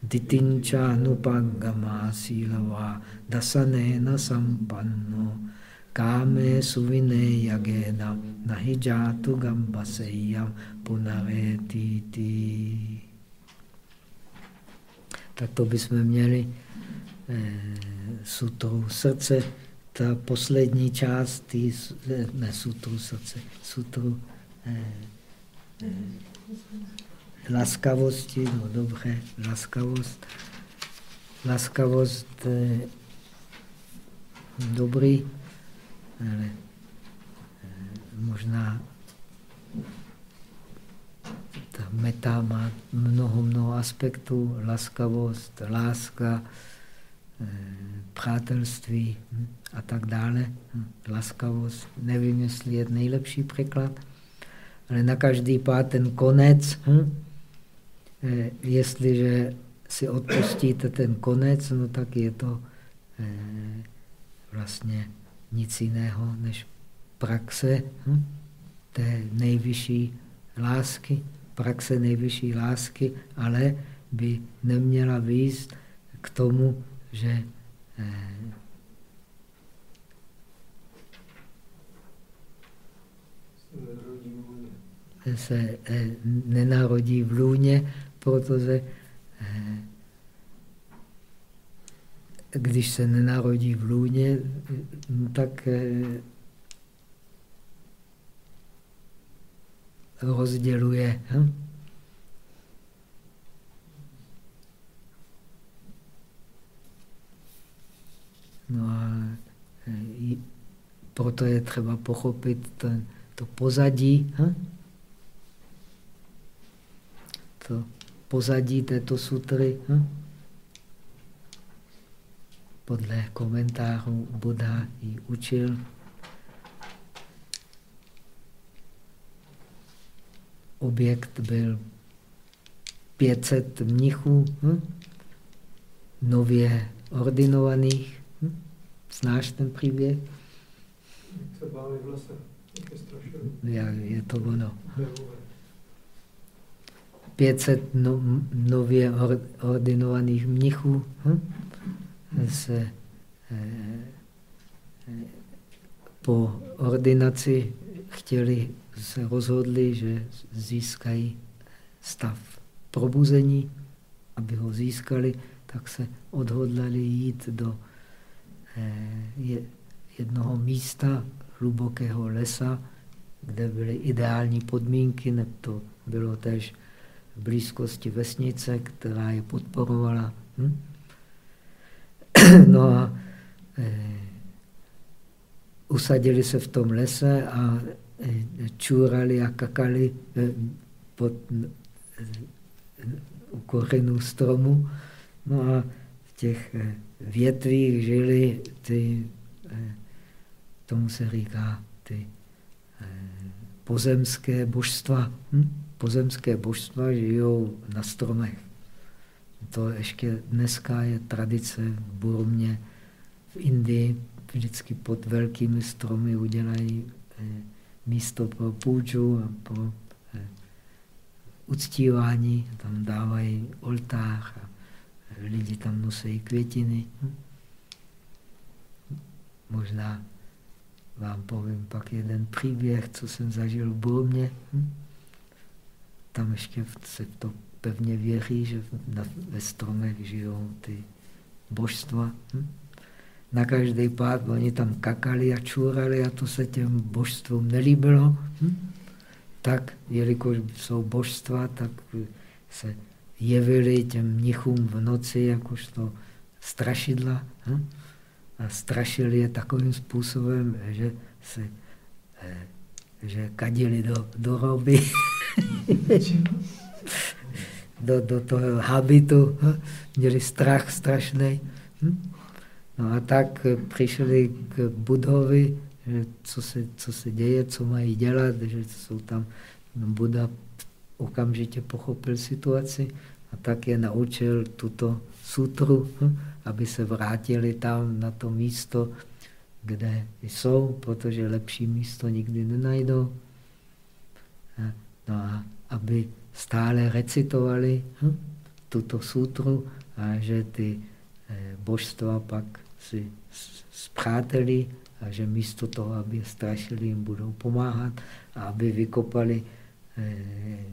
Ditincha anupagama silava dasanena sampanno Kame suvine yagena nahi jatu gambaseyam punavetiti. Tak to bychom měli eh, sutru srdce, ta poslední část, tý, ne sutru srdce, sutru eh, eh, laskavosti, no dobře, laskavost, laskavost eh, dobrý, ale eh, možná ta meta má mnoho, mnoho aspektů, laskavost, láska, eh, přátelství hm, a tak dále. Hm, laskavost, nevím, jestli je nejlepší překlad, ale na každý pád ten konec, hm, eh, jestliže si odpustíte ten konec, no tak je to vlastně nic jiného než praxe hm? té nejvyšší lásky, praxe nejvyšší lásky, ale by neměla výjist k tomu, že eh, se eh, nenarodí v lůně, protože eh, když se nenarodí v lůně, tak eh, rozděluje. Hm? No a eh, proto je třeba pochopit to, to pozadí. Hm? To pozadí této sutry. Hm? Podle komentářů Buddha ji učil. Objekt byl 500 mnichů, hm? nově ordinovaných. Hm? Znáš ten příběh? Je, je to ono. 500 no, nově ordinovaných mnichů. Hm? Se eh, eh, po ordinaci chtěli, se rozhodli, že získají stav probuzení, aby ho získali, tak se odhodlali jít do eh, jednoho místa hlubokého lesa, kde byly ideální podmínky, nebo to bylo tež v blízkosti vesnice, která je podporovala. Hm? No a e, usadili se v tom lese a e, čurali a kakali e, pod, e, u kořenů stromu. No a v těch e, větvích žili ty, e, tomu se říká, ty e, pozemské božstva. Hm? pozemské božstva žijou na stromech. To ještě dneska je tradice v Burmě, v Indii. Vždycky pod velkými stromy udělají eh, místo pro půjču a pro eh, uctívání. Tam dávají oltář a lidi tam nosí květiny. Možná vám povím pak jeden příběh, co jsem zažil v Burmě. Hm? tam ještě se to pevně věří, že na, ve stromech žijou ty božstva. Hm? Na každý pád oni tam kakali a čurali a to se těm božstvům nelíbilo. Hm? Tak, jelikož jsou božstva, tak se jevili těm mnichům v noci jakožto strašidla. Hm? A strašili je takovým způsobem, že se eh, že kadili do, do roby. do, do toho habitu, měli strach strašný. Hm? No a tak přišli k Budhovi, že co se, co se děje, co mají dělat, že jsou tam, no Buda okamžitě pochopil situaci a tak je naučil tuto sutru, hm? aby se vrátili tam na to místo, kde jsou, protože lepší místo nikdy nenajdou. No a aby stále recitovali hm, tuto sutru a že ty eh, božstva pak si zpřáteli a že místo toho, aby je strašili, jim budou pomáhat a aby vykopali eh,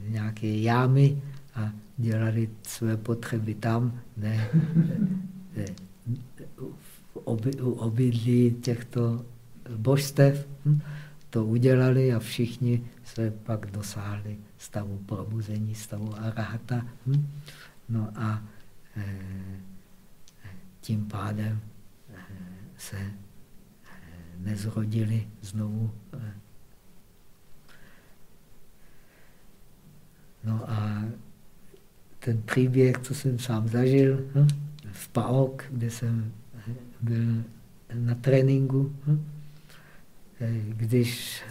nějaké jámy a dělali své potřeby tam, ne eh, v obydlí těchto božstev. Hm, to udělali a všichni se pak dosáhli stavu probuzení, stavu arahata. Hm? No a e, tím pádem e, se e, nezrodili znovu. E. No a ten příběh, co jsem sám zažil hm? v Paok, kde jsem byl na tréninku, hm? Když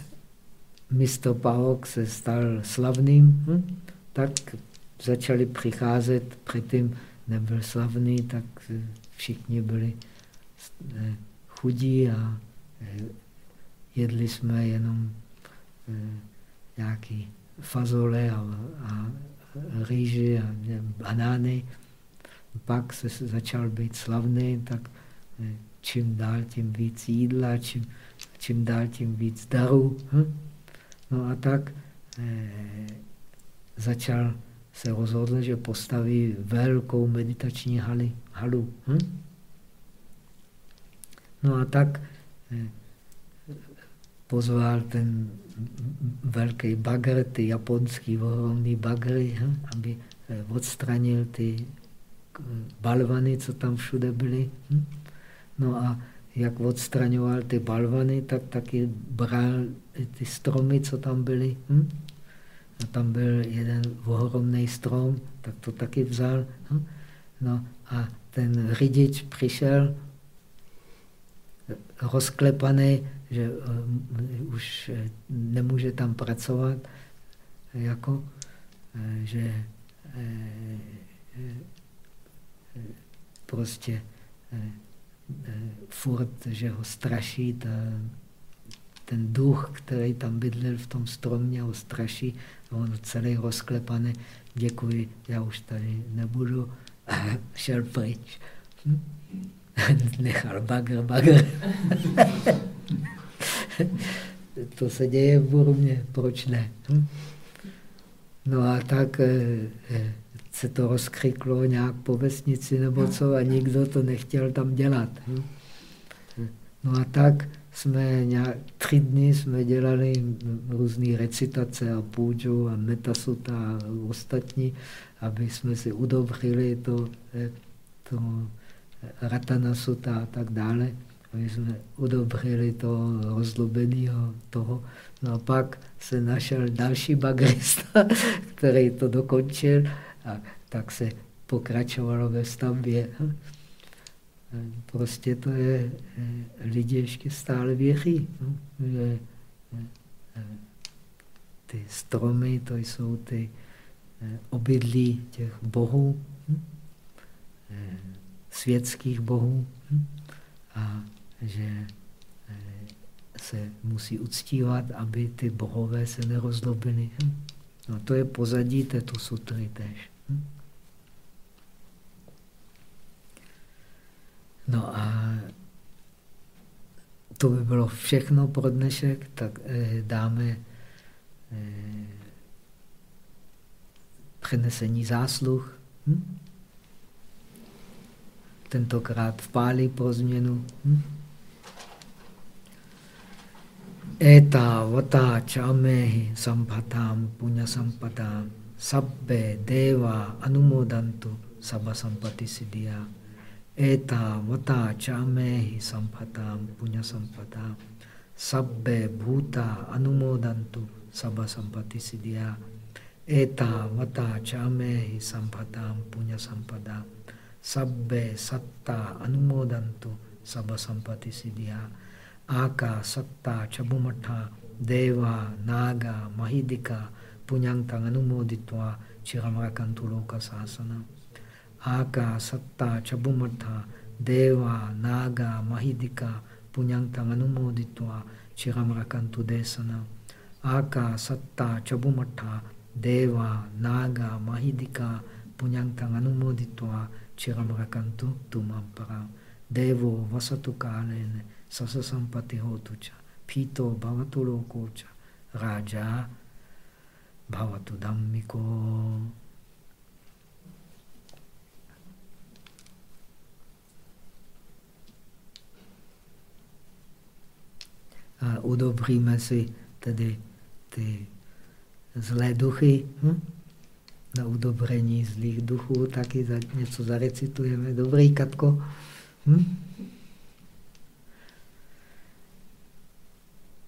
místo Paok se stal slavným, hm? tak začali přicházet, předtím nebyl slavný, tak všichni byli eh, chudí a eh, jedli jsme jenom eh, nějaký fazole a, a rýži a banány. Pak se začal být slavný, tak čím dál tím víc jídla, čím, čím dál tím víc darů. Hm? No a tak eh, začal se rozhodl, že postaví velkou meditační haly, halu. Hm? No a tak eh, pozval ten velký bagr, ty japonský ohromný bagry, hm? aby eh, odstranil ty balvany, co tam všude byly. Hm? No a jak odstraňoval ty balvany, tak taky bral ty stromy, co tam byly. Hm? A tam byl jeden ohromný strom, tak to taky vzal. Hm? No a ten řidič přišel rozklepaný, že uh, už eh, nemůže tam pracovat, jako, uh, že prostě furt, že ho straší ta, ten duch, který tam bydlel v tom stromě, ho straší, on celý rozklepaný, děkuji, já už tady nebudu, a šel pryč. Hm? Nechal bagr, bagr. to se děje v Burmě, proč ne? Hm? No a tak eh, eh, se to rozkřiklo nějak po vesnici nebo co a nikdo to nechtěl tam dělat. Hm? No a tak jsme nějak, tři dny jsme dělali různé recitace a půjču a metasuta a ostatní, aby jsme si udobřili to, eh, to ratana suta a tak dále. Aby jsme udobřili to rozlobeného toho. No a pak se našel další bagrista, který to dokončil a tak se pokračovalo ve stavbě. Prostě to je, lidi ještě stále věří, že ty stromy, to jsou ty obydlí těch bohů, světských bohů a že se musí uctívat, aby ty bohové se nerozlobily. No to je pozadí této sutry tež. No a to by bylo všechno pro dnešek, tak eh, dáme eh, přenesení zásluh. Hm? Tentokrát v Páli pro změnu. Hm? एतावता च मेहि सम्भतां पुण्यसम्पदां सब्बे देवा अनुमोदन्तु सर्वसम्पत्तिसिद्धिया। एतावता च मेहि सम्भतां पुण्यसम्पदां सब्बे भूता अनुमोदन्तु सर्वसम्पत्तिसिद्धिया। एतावता च मेहि सम्भतां पुण्यसम्पदां सब्बे सत्ता अनुमोदन्तु सर्वसम्पत्तिसिद्धिया। Aka satta chabumatha deva naga mahidika punyantang anumoditva chiramrakantu loka sasana. Aka satta chabumatha deva naga mahidika punyantang anumoditva chiramrakantu desana. Aka satta chabumatha deva naga mahidika punyantang anumoditva chiramrakantu tumampara. Devo vasatu kalene sasa sampati hotucha. Pito bhavatu lokocha. Raja bhavatu dhammiko. A udobríme si tedy ty zlé duchy. Hm? Na udobrení zlých duchů taky za, něco zarecitujeme. Dobrý, Katko? Hm?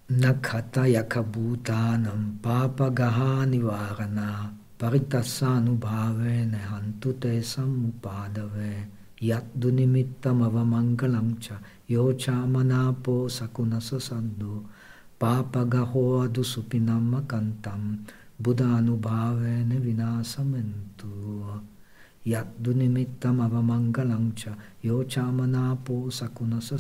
Nakhata yakabhutanam papa gaha nivarana paritassanubhave nehantute sammupadave yat dunimittam avamangalam cha yochamanapo sakunasa sandhu papa gaho adusupinam makantam buddhanubhave ne vinasamentu yat dunimittam avamangalam cha yochamanapo sakunasa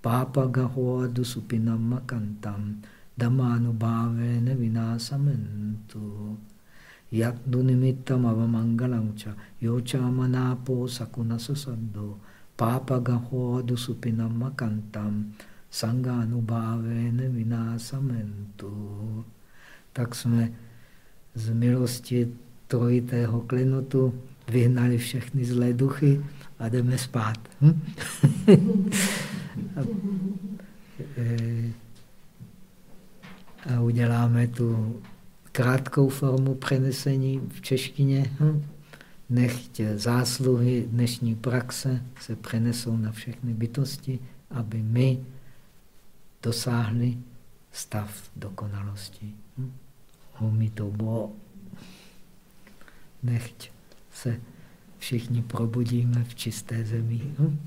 sandhu pápagaho adusupinam makantam dhamanubhavena vinasamentu yakdu nimittam avamangalam cha yochamanapo sakunasa saddo pápagaho adusupinam makantam sanganubhavena vinasamentu. Tak jsme z milosti trojitého klenotu vyhnali všechny zlé duchy a jdeme spát. Hm? a, e, a uděláme tu krátkou formu přenesení v češtině. Hm? Nechť zásluhy dnešní praxe se přenesou na všechny bytosti, aby my dosáhli stav dokonalosti. Hm? To bo. Nechť se všichni probudíme v čisté zemi. Hm?